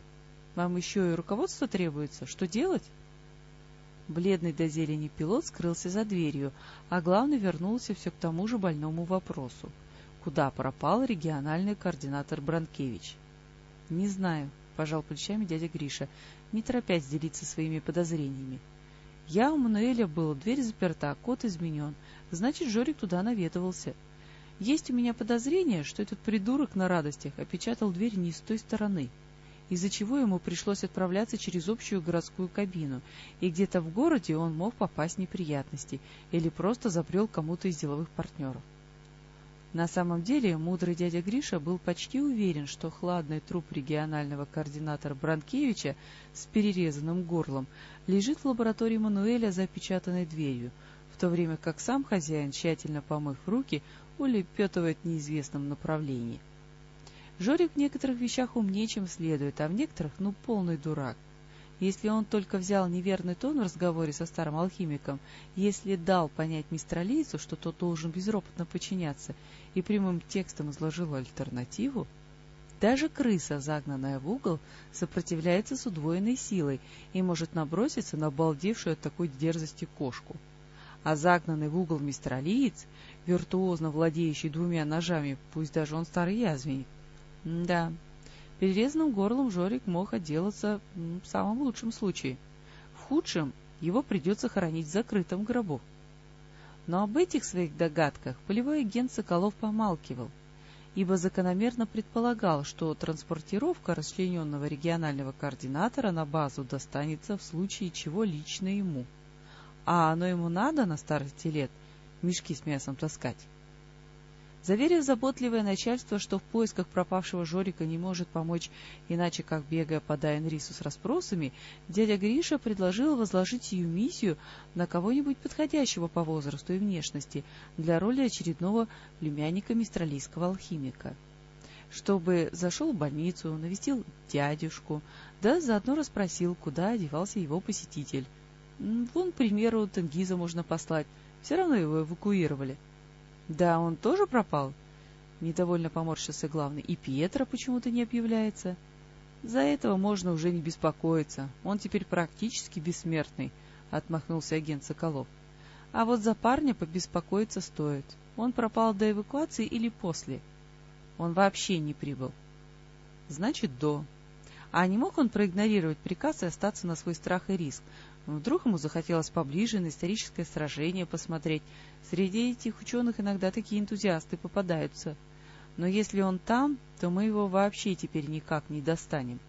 Вам еще и руководство требуется. Что делать? Бледный до зелени пилот скрылся за дверью, а главный вернулся все к тому же больному вопросу. Куда пропал региональный координатор Бранкевич? — Не знаю, — пожал плечами дядя Гриша, не торопясь делиться своими подозрениями. Я у Мануэля был, дверь заперта, код изменен. Значит, Жорик туда наведывался. Есть у меня подозрение, что этот придурок на радостях опечатал дверь не с той стороны, из-за чего ему пришлось отправляться через общую городскую кабину, и где-то в городе он мог попасть в неприятности или просто забрел кому-то из деловых партнеров. На самом деле, мудрый дядя Гриша был почти уверен, что хладный труп регионального координатора Бранкевича с перерезанным горлом лежит в лаборатории Мануэля за опечатанной дверью, в то время как сам хозяин, тщательно помыв руки, улепетывает в неизвестном направлении. Жорик в некоторых вещах умнее, чем следует, а в некоторых, ну, полный дурак. Если он только взял неверный тон в разговоре со старым алхимиком, если дал понять мистралийцу, что тот должен безропотно подчиняться, и прямым текстом изложил альтернативу, даже крыса, загнанная в угол, сопротивляется с удвоенной силой и может наброситься на обалдевшую от такой дерзости кошку. А загнанный в угол мистралиец, виртуозно владеющий двумя ножами, пусть даже он старый язвенник, да, Перерезанным горлом Жорик мог отделаться в самом лучшем случае. В худшем его придется хоронить в закрытом гробу. Но об этих своих догадках полевой агент Соколов помалкивал, ибо закономерно предполагал, что транспортировка расчлененного регионального координатора на базу достанется в случае чего лично ему. А оно ему надо на старости лет мешки с мясом таскать. Заверив заботливое начальство, что в поисках пропавшего Жорика не может помочь иначе, как бегая по Дайнрису с расспросами, дядя Гриша предложил возложить ее миссию на кого-нибудь подходящего по возрасту и внешности для роли очередного племянника мистралийского алхимика. Чтобы зашел в больницу, навестил дядюшку, да заодно расспросил, куда одевался его посетитель. Вон, к примеру, Тенгиза можно послать, все равно его эвакуировали. — да, он тоже пропал? Недовольно поморщился главный. И Пьетро почему-то не объявляется. За этого можно уже не беспокоиться. Он теперь практически бессмертный, отмахнулся агент Соколов. А вот за парня побеспокоиться стоит. Он пропал до эвакуации или после? Он вообще не прибыл. Значит, до. А не мог он проигнорировать приказ и остаться на свой страх и риск? Вдруг ему захотелось поближе на историческое сражение посмотреть. Среди этих ученых иногда такие энтузиасты попадаются. Но если он там, то мы его вообще теперь никак не достанем.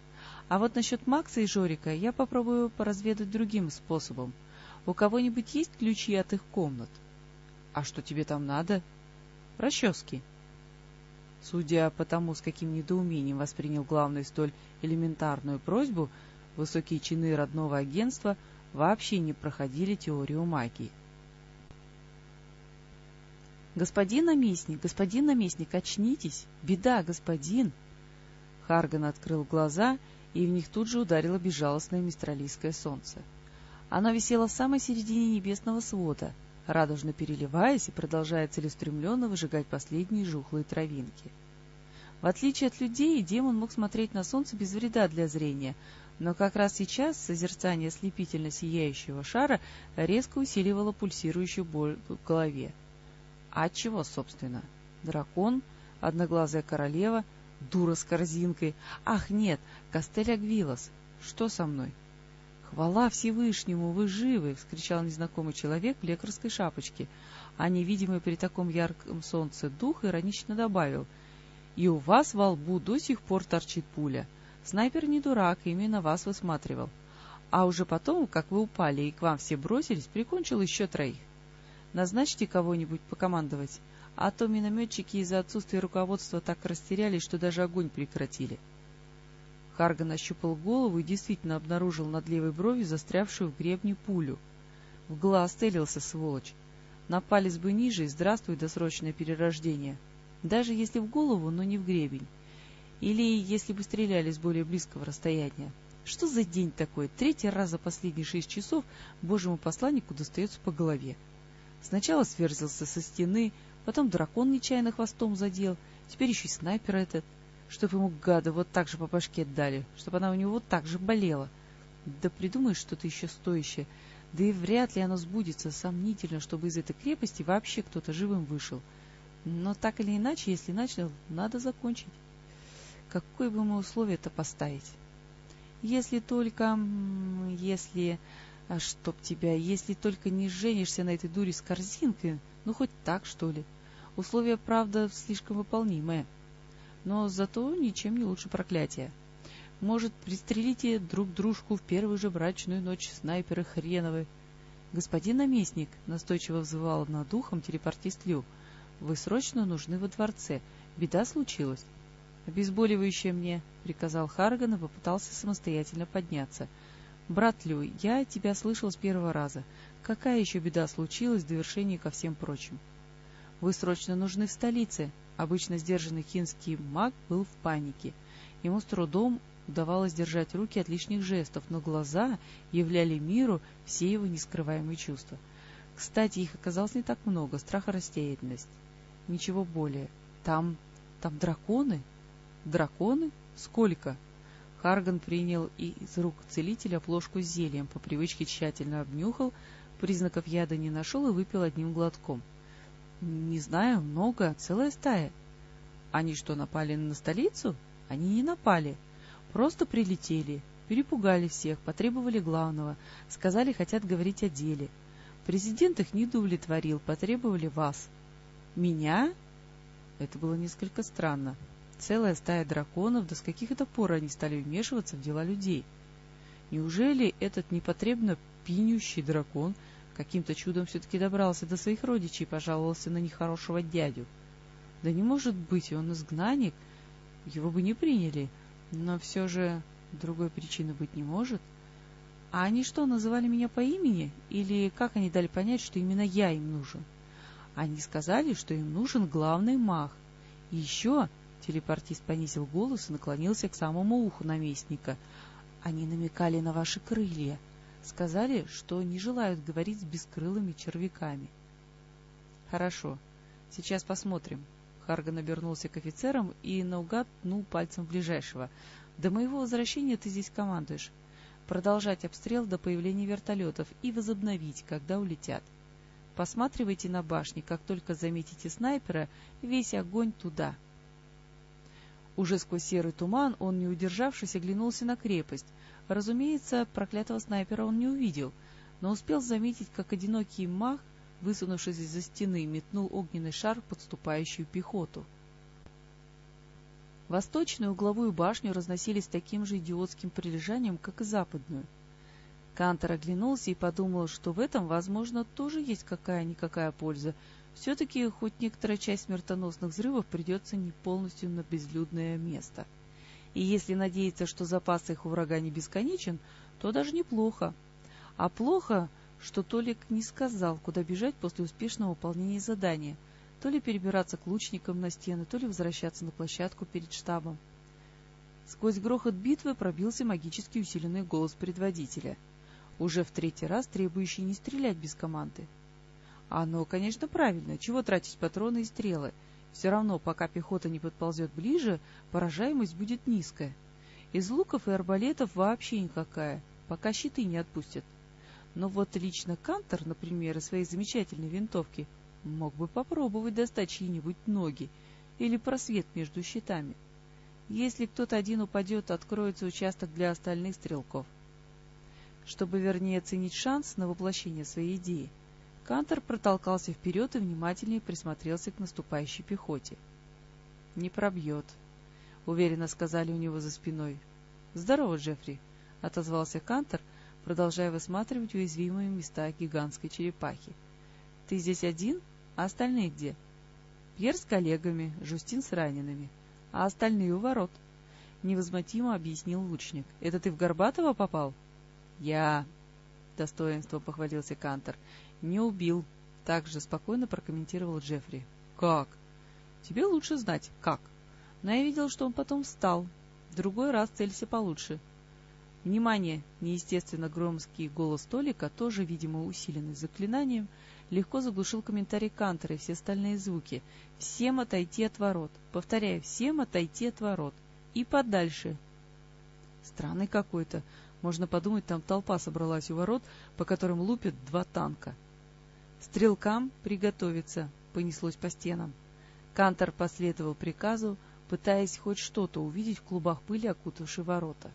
А вот насчет Макса и Жорика я попробую поразведать другим способом. У кого-нибудь есть ключи от их комнат? А что тебе там надо? Расчески. Судя по тому, с каким недоумением воспринял главный столь элементарную просьбу, высокие чины родного агентства — вообще не проходили теорию магии. «Господин наместник, господин наместник, очнитесь! Беда, господин!» Харган открыл глаза, и в них тут же ударило безжалостное мистралийское солнце. Оно висело в самой середине небесного свода, радужно переливаясь и продолжая целеустремленно выжигать последние жухлые травинки. В отличие от людей, демон мог смотреть на солнце без вреда для зрения, но как раз сейчас созерцание слепительно сияющего шара резко усиливало пульсирующую боль в голове. А чего, собственно? Дракон, одноглазая королева, дура с корзинкой. Ах, нет, Костель Агвилос. Что со мной? «Хвала Всевышнему, вы живы!» — вскричал незнакомый человек в лекарской шапочке, а невидимый при таком ярком солнце дух иронично добавил «И у вас во лбу до сих пор торчит пуля. Снайпер не дурак, именно вас высматривал. А уже потом, как вы упали и к вам все бросились, прикончил еще троих. Назначьте кого-нибудь покомандовать, а то минометчики из-за отсутствия руководства так растерялись, что даже огонь прекратили. Харган ощупал голову и действительно обнаружил над левой бровью застрявшую в гребне пулю. В глаз целился, сволочь. На палец бы ниже и здравствуй досрочное перерождение. Даже если в голову, но не в гребень. Или если бы стреляли с более близкого расстояния. Что за день такой? Третий раз за последние шесть часов божьему посланнику достается по голове. Сначала сверзился со стены, потом дракон нечаянно хвостом задел, теперь еще и снайпер этот. Чтоб ему, гада, вот так же по башке дали, чтобы она у него вот так же болела. Да придумаешь что-то еще стоящее. Да и вряд ли оно сбудется. Сомнительно, чтобы из этой крепости вообще кто-то живым вышел. Но так или иначе, если начал, надо закончить. Какое бы мы условие-то поставить? Если только... Если... А чтоб тебя, если только не женишься на этой дуре с корзинкой, ну хоть так, что ли. Условие, правда, слишком выполнимое. Но зато ничем не лучше проклятия. Может, пристрелите друг дружку в первую же брачную ночь снайперы хреновы. Господин наместник, — настойчиво взывал над духом телепортист Лю, — вы срочно нужны во дворце. Беда случилась. — Обезболивающее мне, — приказал Харган и попытался самостоятельно подняться. — Брат Лю, я тебя слышал с первого раза. Какая еще беда случилась в довершении ко всем прочим? — Вы срочно нужны в столице. Обычно сдержанный хинский маг был в панике. Ему с трудом удавалось держать руки от лишних жестов, но глаза являли миру все его нескрываемые чувства. Кстати, их оказалось не так много, страх и растерянность. Ничего более. Там... там драконы? Драконы? Сколько? Харган принял из рук целителя плошку с зельем, по привычке тщательно обнюхал, признаков яда не нашел и выпил одним глотком. — Не знаю, много, целая стая. — Они что, напали на столицу? — Они не напали. Просто прилетели, перепугали всех, потребовали главного, сказали, хотят говорить о деле. Президент их не удовлетворил, потребовали вас. Меня? Это было несколько странно. Целая стая драконов, да с каких это пор они стали вмешиваться в дела людей? Неужели этот непотребно пинющий дракон каким-то чудом все-таки добрался до своих родичей и пожаловался на нехорошего дядю? Да не может быть, он изгнанник, его бы не приняли, — но все же другой причины быть не может. А они что, называли меня по имени? Или как они дали понять, что именно я им нужен? Они сказали, что им нужен главный маг. И еще телепортист понизил голос и наклонился к самому уху наместника. Они намекали на ваши крылья. Сказали, что не желают говорить с бескрылыми червяками. Хорошо, сейчас посмотрим, Харган обернулся к офицерам и наугад ткнул пальцем ближайшего. «До моего возвращения ты здесь командуешь. Продолжать обстрел до появления вертолетов и возобновить, когда улетят. Посматривайте на башни, как только заметите снайпера, весь огонь туда». Уже сквозь серый туман он, не удержавшись, оглянулся на крепость. Разумеется, проклятого снайпера он не увидел, но успел заметить, как одинокий мах высунувшись из-за стены, метнул огненный шар в подступающую пехоту. Восточную угловую башню разносили с таким же идиотским прилежанием, как и западную. Кантор оглянулся и подумал, что в этом, возможно, тоже есть какая-никакая польза. Все-таки хоть некоторая часть смертоносных взрывов придется не полностью на безлюдное место. И если надеяться, что запас их у врага не бесконечен, то даже неплохо. А плохо, что Толик не сказал, куда бежать после успешного выполнения задания, то ли перебираться к лучникам на стены, то ли возвращаться на площадку перед штабом. Сквозь грохот битвы пробился магически усиленный голос предводителя, уже в третий раз требующий не стрелять без команды. Оно, конечно, правильно, чего тратить патроны и стрелы, все равно, пока пехота не подползет ближе, поражаемость будет низкая. Из луков и арбалетов вообще никакая, пока щиты не отпустят. Но вот лично Кантор, например, из своей замечательной винтовки мог бы попробовать достать чьи-нибудь ноги или просвет между щитами. Если кто-то один упадет, откроется участок для остальных стрелков. Чтобы вернее оценить шанс на воплощение своей идеи, Кантор протолкался вперед и внимательнее присмотрелся к наступающей пехоте. «Не пробьет», — уверенно сказали у него за спиной. «Здорово, Джеффри», — отозвался Кантор, — продолжая высматривать уязвимые места гигантской черепахи. — Ты здесь один? А остальные где? — Пьер с коллегами, Жустин с ранеными. А остальные у ворот. Невозмутимо объяснил лучник. — Это ты в Горбатого попал? — Я... — достоинство похвалился Кантор. — Не убил. Так же спокойно прокомментировал Джеффри. — Как? — Тебе лучше знать, как. Но я видел, что он потом встал. В другой раз целься получше. — Внимание! Неестественно громкий голос Толика, тоже, видимо, усиленный заклинанием, легко заглушил комментарий Кантера и все остальные звуки. «Всем отойти от ворот!» Повторяю, всем отойти от ворот. И подальше. Странный какой-то. Можно подумать, там толпа собралась у ворот, по которым лупят два танка. «Стрелкам приготовиться!» — понеслось по стенам. Кантор последовал приказу, пытаясь хоть что-то увидеть в клубах пыли, окутавшей ворота.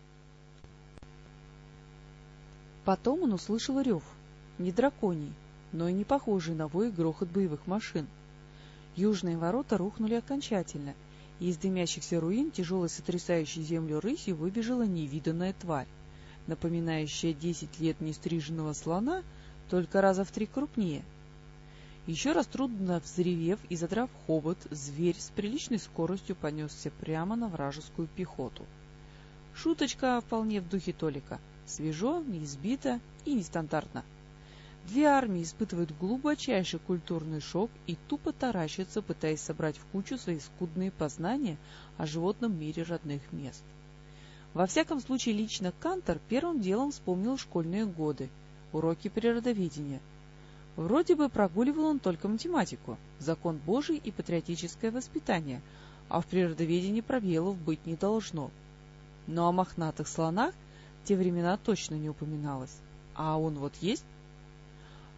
потом он услышал рев, не драконий, но и не похожий на вой грохот боевых машин. Южные ворота рухнули окончательно, и из дымящихся руин тяжелой сотрясающей землю рысью выбежала невиданная тварь, напоминающая десять лет нестриженного слона, только раза в три крупнее. Еще раз трудно взревев и задрав хобот, зверь с приличной скоростью понесся прямо на вражескую пехоту. Шуточка вполне в духе Толика. Свежо, неизбито и нестандартно. Две армии испытывают глубочайший культурный шок и тупо таращатся, пытаясь собрать в кучу свои скудные познания о животном мире родных мест. Во всяком случае, лично Кантор первым делом вспомнил школьные годы, уроки природоведения. Вроде бы прогуливал он только математику, закон Божий и патриотическое воспитание, а в природоведении пробелов быть не должно. Но о мохнатых слонах те времена точно не упоминалось. А он вот есть?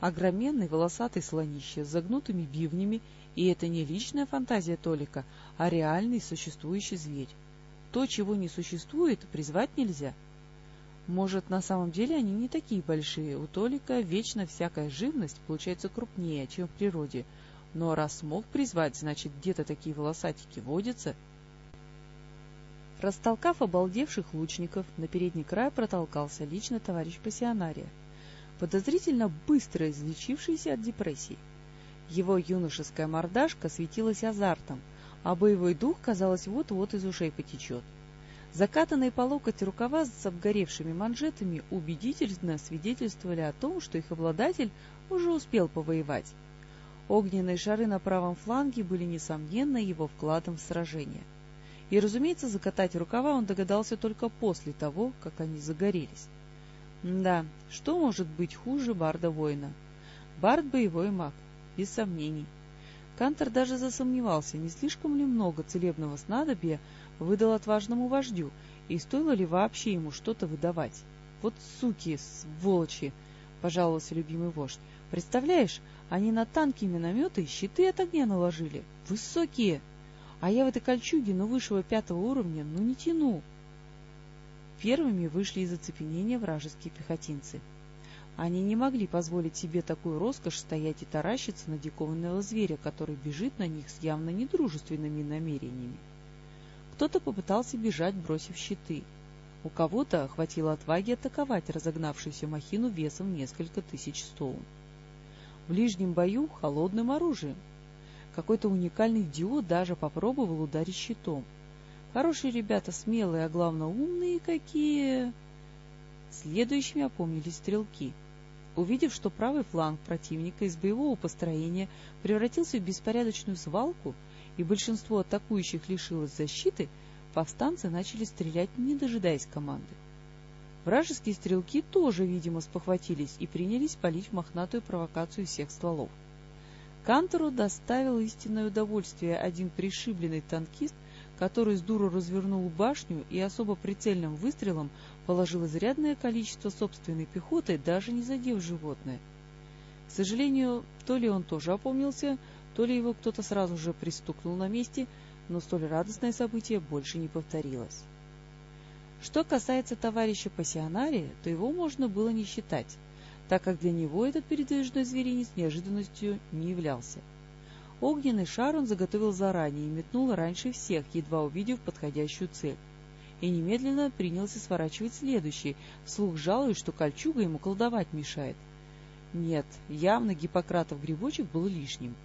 Огроменный волосатый слонище с загнутыми бивнями, и это не личная фантазия Толика, а реальный существующий зверь. То, чего не существует, призвать нельзя. Может, на самом деле они не такие большие. У Толика вечно всякая живность получается крупнее, чем в природе. Но раз смог призвать, значит, где-то такие волосатики водятся. Растолкав обалдевших лучников, на передний край протолкался лично товарищ пассионария — подозрительно быстро излечившийся от депрессии. Его юношеская мордашка светилась азартом, а боевой дух, казалось, вот-вот из ушей потечет. Закатанные по локоть рукава с обгоревшими манжетами убедительно свидетельствовали о том, что их обладатель уже успел повоевать. Огненные шары на правом фланге были, несомненно, его вкладом в сражение. И, разумеется, закатать рукава он догадался только после того, как они загорелись. Да, что может быть хуже барда-воина? Бард — боевой маг, без сомнений. Кантор даже засомневался, не слишком ли много целебного снадобья выдал отважному вождю, и стоило ли вообще ему что-то выдавать. Вот суки, сволочи! — пожаловался любимый вождь. — Представляешь, они на танки и минометы щиты от огня наложили. Высокие! А я в этой кольчуге, ну, высшего пятого уровня, ну, не тяну. Первыми вышли из оцепенения вражеские пехотинцы. Они не могли позволить себе такую роскошь стоять и таращиться на дикованного зверя, который бежит на них с явно недружественными намерениями. Кто-то попытался бежать, бросив щиты. У кого-то хватило отваги атаковать разогнавшуюся махину весом несколько тысяч стоун. В ближнем бою холодным оружием. Какой-то уникальный идиот даже попробовал ударить щитом. Хорошие ребята, смелые, а главное умные какие. Следующими опомнились стрелки. Увидев, что правый фланг противника из боевого построения превратился в беспорядочную свалку, и большинство атакующих лишилось защиты, повстанцы начали стрелять, не дожидаясь команды. Вражеские стрелки тоже, видимо, спохватились и принялись палить мохнатую провокацию всех стволов. Кантору доставил истинное удовольствие один пришибленный танкист, который с дуру развернул башню и особо прицельным выстрелом положил изрядное количество собственной пехоты, даже не задев животное. К сожалению, то ли он тоже опомнился, то ли его кто-то сразу же пристукнул на месте, но столь радостное событие больше не повторилось. Что касается товарища пассионария, то его можно было не считать, так как для него этот передвижной зверинец неожиданностью не являлся. Огненный шар он заготовил заранее и метнул раньше всех, едва увидев подходящую цель. И немедленно принялся сворачивать следующий, вслух жалуясь, что кольчуга ему колдовать мешает. Нет, явно Гиппократов грибочек был лишним.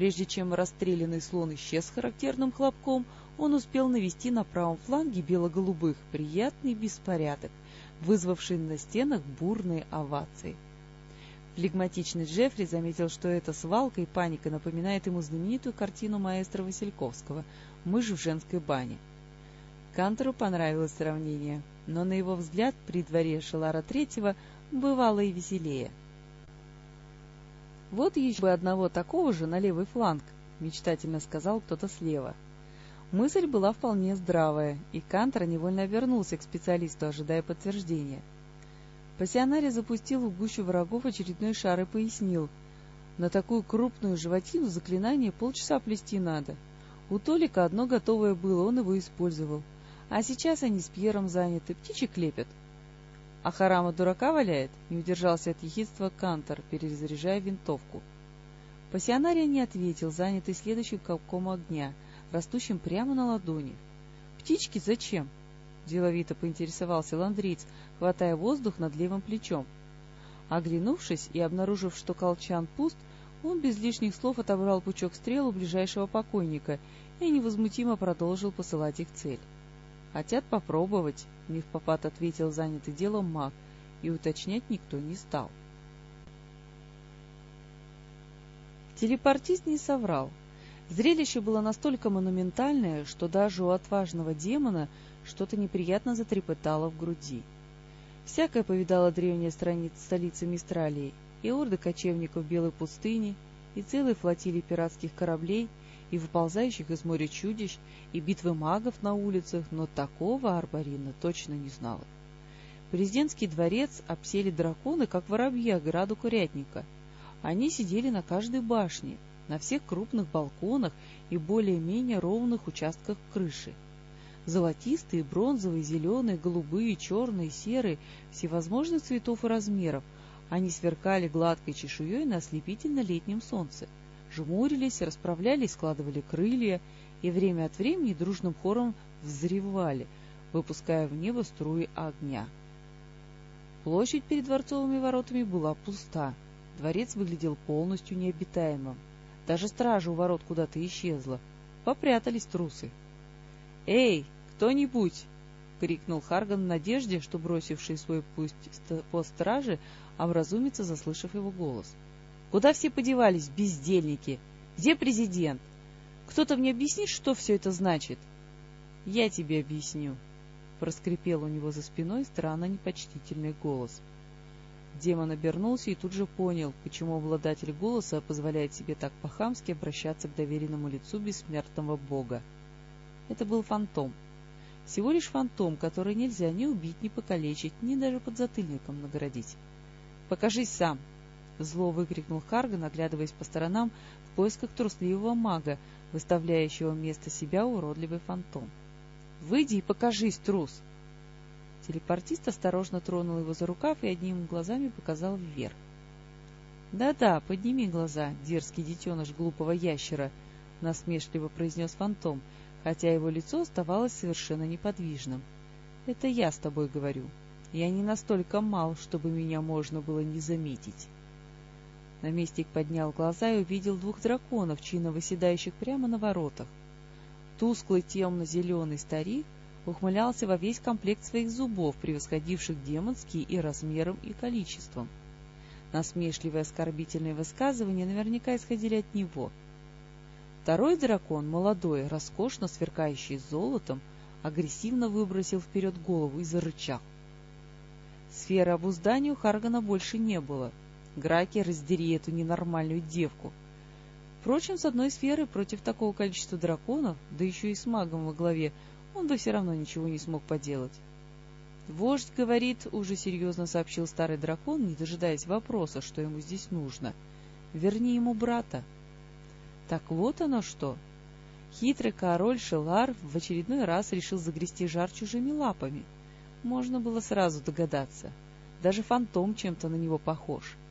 Прежде чем расстрелянный слон исчез характерным хлопком, он успел навести на правом фланге бело-голубых приятный беспорядок, вызвавший на стенах бурные овации. Флегматичный Джеффри заметил, что эта свалка и паника напоминает ему знаменитую картину маэстро Васильковского «Мышь в женской бане». Кантору понравилось сравнение, но, на его взгляд, при дворе Шелара Третьего бывало и веселее. «Вот еще бы одного такого же на левый фланг», — мечтательно сказал кто-то слева. Мысль была вполне здравая, и Кантор невольно обернулся к специалисту, ожидая подтверждения. Пассионарий запустил в гущу врагов очередной шар и пояснил. На такую крупную животину заклинание полчаса плести надо. У Толика одно готовое было, он его использовал. А сейчас они с Пьером заняты, птичек лепят. А Харама дурака валяет? Не удержался от ехидства Кантор, перезаряжая винтовку. Пассионария не ответил, занятый следующим колком огня, растущим прямо на ладони. «Птички зачем?» — деловито поинтересовался ландриц, хватая воздух над левым плечом. Оглянувшись и обнаружив, что колчан пуст, он без лишних слов отобрал пучок стрел у ближайшего покойника и невозмутимо продолжил посылать их цель. «Хотят попробовать», — не в попад ответил занятый делом маг, и уточнять никто не стал. Телепортист не соврал. Зрелище было настолько монументальное, что даже у отважного демона что-то неприятно затрепетало в груди. Всякое повидала древняя страница столицы Мистралии, и орды кочевников Белой пустыни, и целые флотилии пиратских кораблей, и выползающих из моря чудищ, и битвы магов на улицах, но такого Арбарина точно не знала. Президентский дворец обсели драконы, как воробья граду курятника. Они сидели на каждой башне, на всех крупных балконах и более-менее ровных участках крыши. Золотистые, бронзовые, зеленые, голубые, черные, серые, всевозможных цветов и размеров, они сверкали гладкой чешуей на ослепительно-летнем солнце — жмурились, расправлялись, складывали крылья и время от времени дружным хором взревали, выпуская в небо струи огня. Площадь перед дворцовыми воротами была пуста. Дворец выглядел полностью необитаемым. Даже стража у ворот куда-то исчезла. Попрятались трусы. «Эй, кто-нибудь!» — крикнул Харган в надежде, что бросивший свой пусть пост стражи образумится, заслышав его голос. — Куда все подевались, бездельники? Где президент? Кто-то мне объяснит, что все это значит? — Я тебе объясню, — проскрипел у него за спиной странно непочтительный голос. Демон обернулся и тут же понял, почему обладатель голоса позволяет себе так по-хамски обращаться к доверенному лицу бессмертного бога. Это был фантом. Всего лишь фантом, который нельзя ни убить, ни покалечить, ни даже под затыльником наградить. «Покажись сам!» Зло выкрикнул Харган, оглядываясь по сторонам в поисках трусливого мага, выставляющего вместо себя уродливый фантом. «Выйди и покажись, трус!» Телепортист осторожно тронул его за рукав и одними глазами показал вверх. «Да-да, подними глаза, дерзкий детеныш глупого ящера», — насмешливо произнес фантом, хотя его лицо оставалось совершенно неподвижным. «Это я с тобой говорю. Я не настолько мал, чтобы меня можно было не заметить». Наместник поднял глаза и увидел двух драконов, чинно выседающих прямо на воротах. Тусклый темно-зеленый старик ухмылялся во весь комплект своих зубов, превосходивших демонские и размером, и количеством. Насмешливые оскорбительные высказывания наверняка исходили от него. Второй дракон, молодой, роскошно сверкающий золотом, агрессивно выбросил вперед голову и зарычал. Сферы обуздания у Харгана больше не было — Граки, раздери эту ненормальную девку. Впрочем, с одной сферы против такого количества драконов, да еще и с магом во главе, он бы все равно ничего не смог поделать. «Вождь говорит», — уже серьезно сообщил старый дракон, не дожидаясь вопроса, что ему здесь нужно. «Верни ему брата». Так вот оно что. Хитрый король Шелар в очередной раз решил загрести жар чужими лапами. Можно было сразу догадаться. Даже фантом чем-то на него похож. —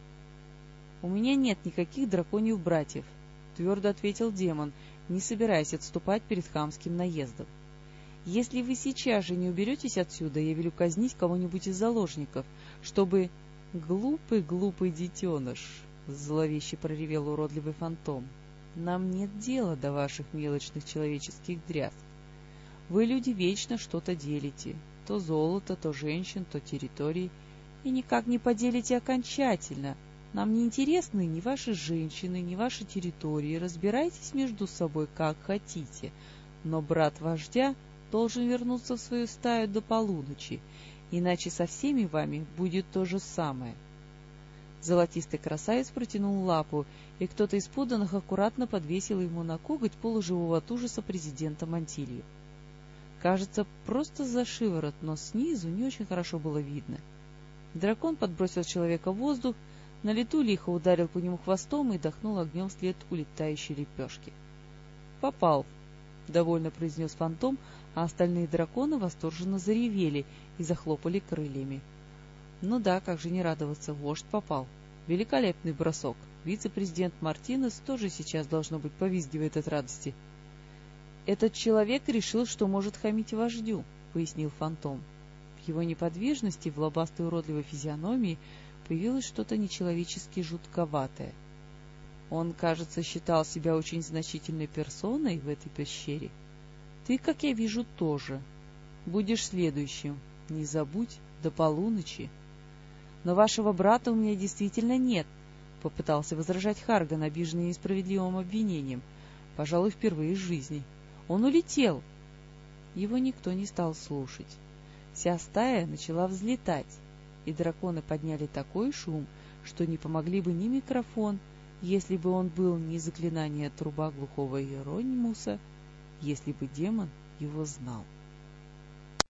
У меня нет никаких драконьев братьев, — твердо ответил демон, не собираясь отступать перед хамским наездом. — Если вы сейчас же не уберетесь отсюда, я велю казнить кого-нибудь из заложников, чтобы... — Глупый, глупый детеныш, — зловеще проревел уродливый фантом. — Нам нет дела до ваших мелочных человеческих дрязг. Вы, люди, вечно что-то делите. То золото, то женщин, то территории. И никак не поделите окончательно — нам не интересны ни ваши женщины, ни ваши территории. Разбирайтесь между собой, как хотите. Но брат вождя должен вернуться в свою стаю до полуночи, иначе со всеми вами будет то же самое. Золотистый красавец протянул лапу, и кто-то из поданных аккуратно подвесил ему на коготь полуживого от ужаса президента Мантилью. Кажется, просто за шиворот, но снизу не очень хорошо было видно. Дракон подбросил человека в воздух, на лету лихо ударил по нему хвостом и дохнул огнем вслед улетающей лепешки. «Попал!» — довольно произнес фантом, а остальные драконы восторженно заревели и захлопали крыльями. Ну да, как же не радоваться, вождь попал. Великолепный бросок. Вице-президент Мартинес тоже сейчас, должно быть, повизгивает от радости. Этот человек решил, что может хамить вождю, — пояснил Фантом. В его неподвижности, в лобастой уродливой физиономии появилось что-то нечеловечески жутковатое. Он, кажется, считал себя очень значительной персоной в этой пещере. Ты, как я вижу, тоже. Будешь следующим. Не забудь, до полуночи. Но вашего брата у меня действительно нет, — попытался возражать Харган, обиженный несправедливым обвинением. Пожалуй, впервые в жизни. Он улетел. Его никто не стал слушать. Вся стая начала взлетать, и драконы подняли такой шум, что не помогли бы ни микрофон, если бы он был не заклинание труба глухого Иеронимуса, если бы демон его знал. —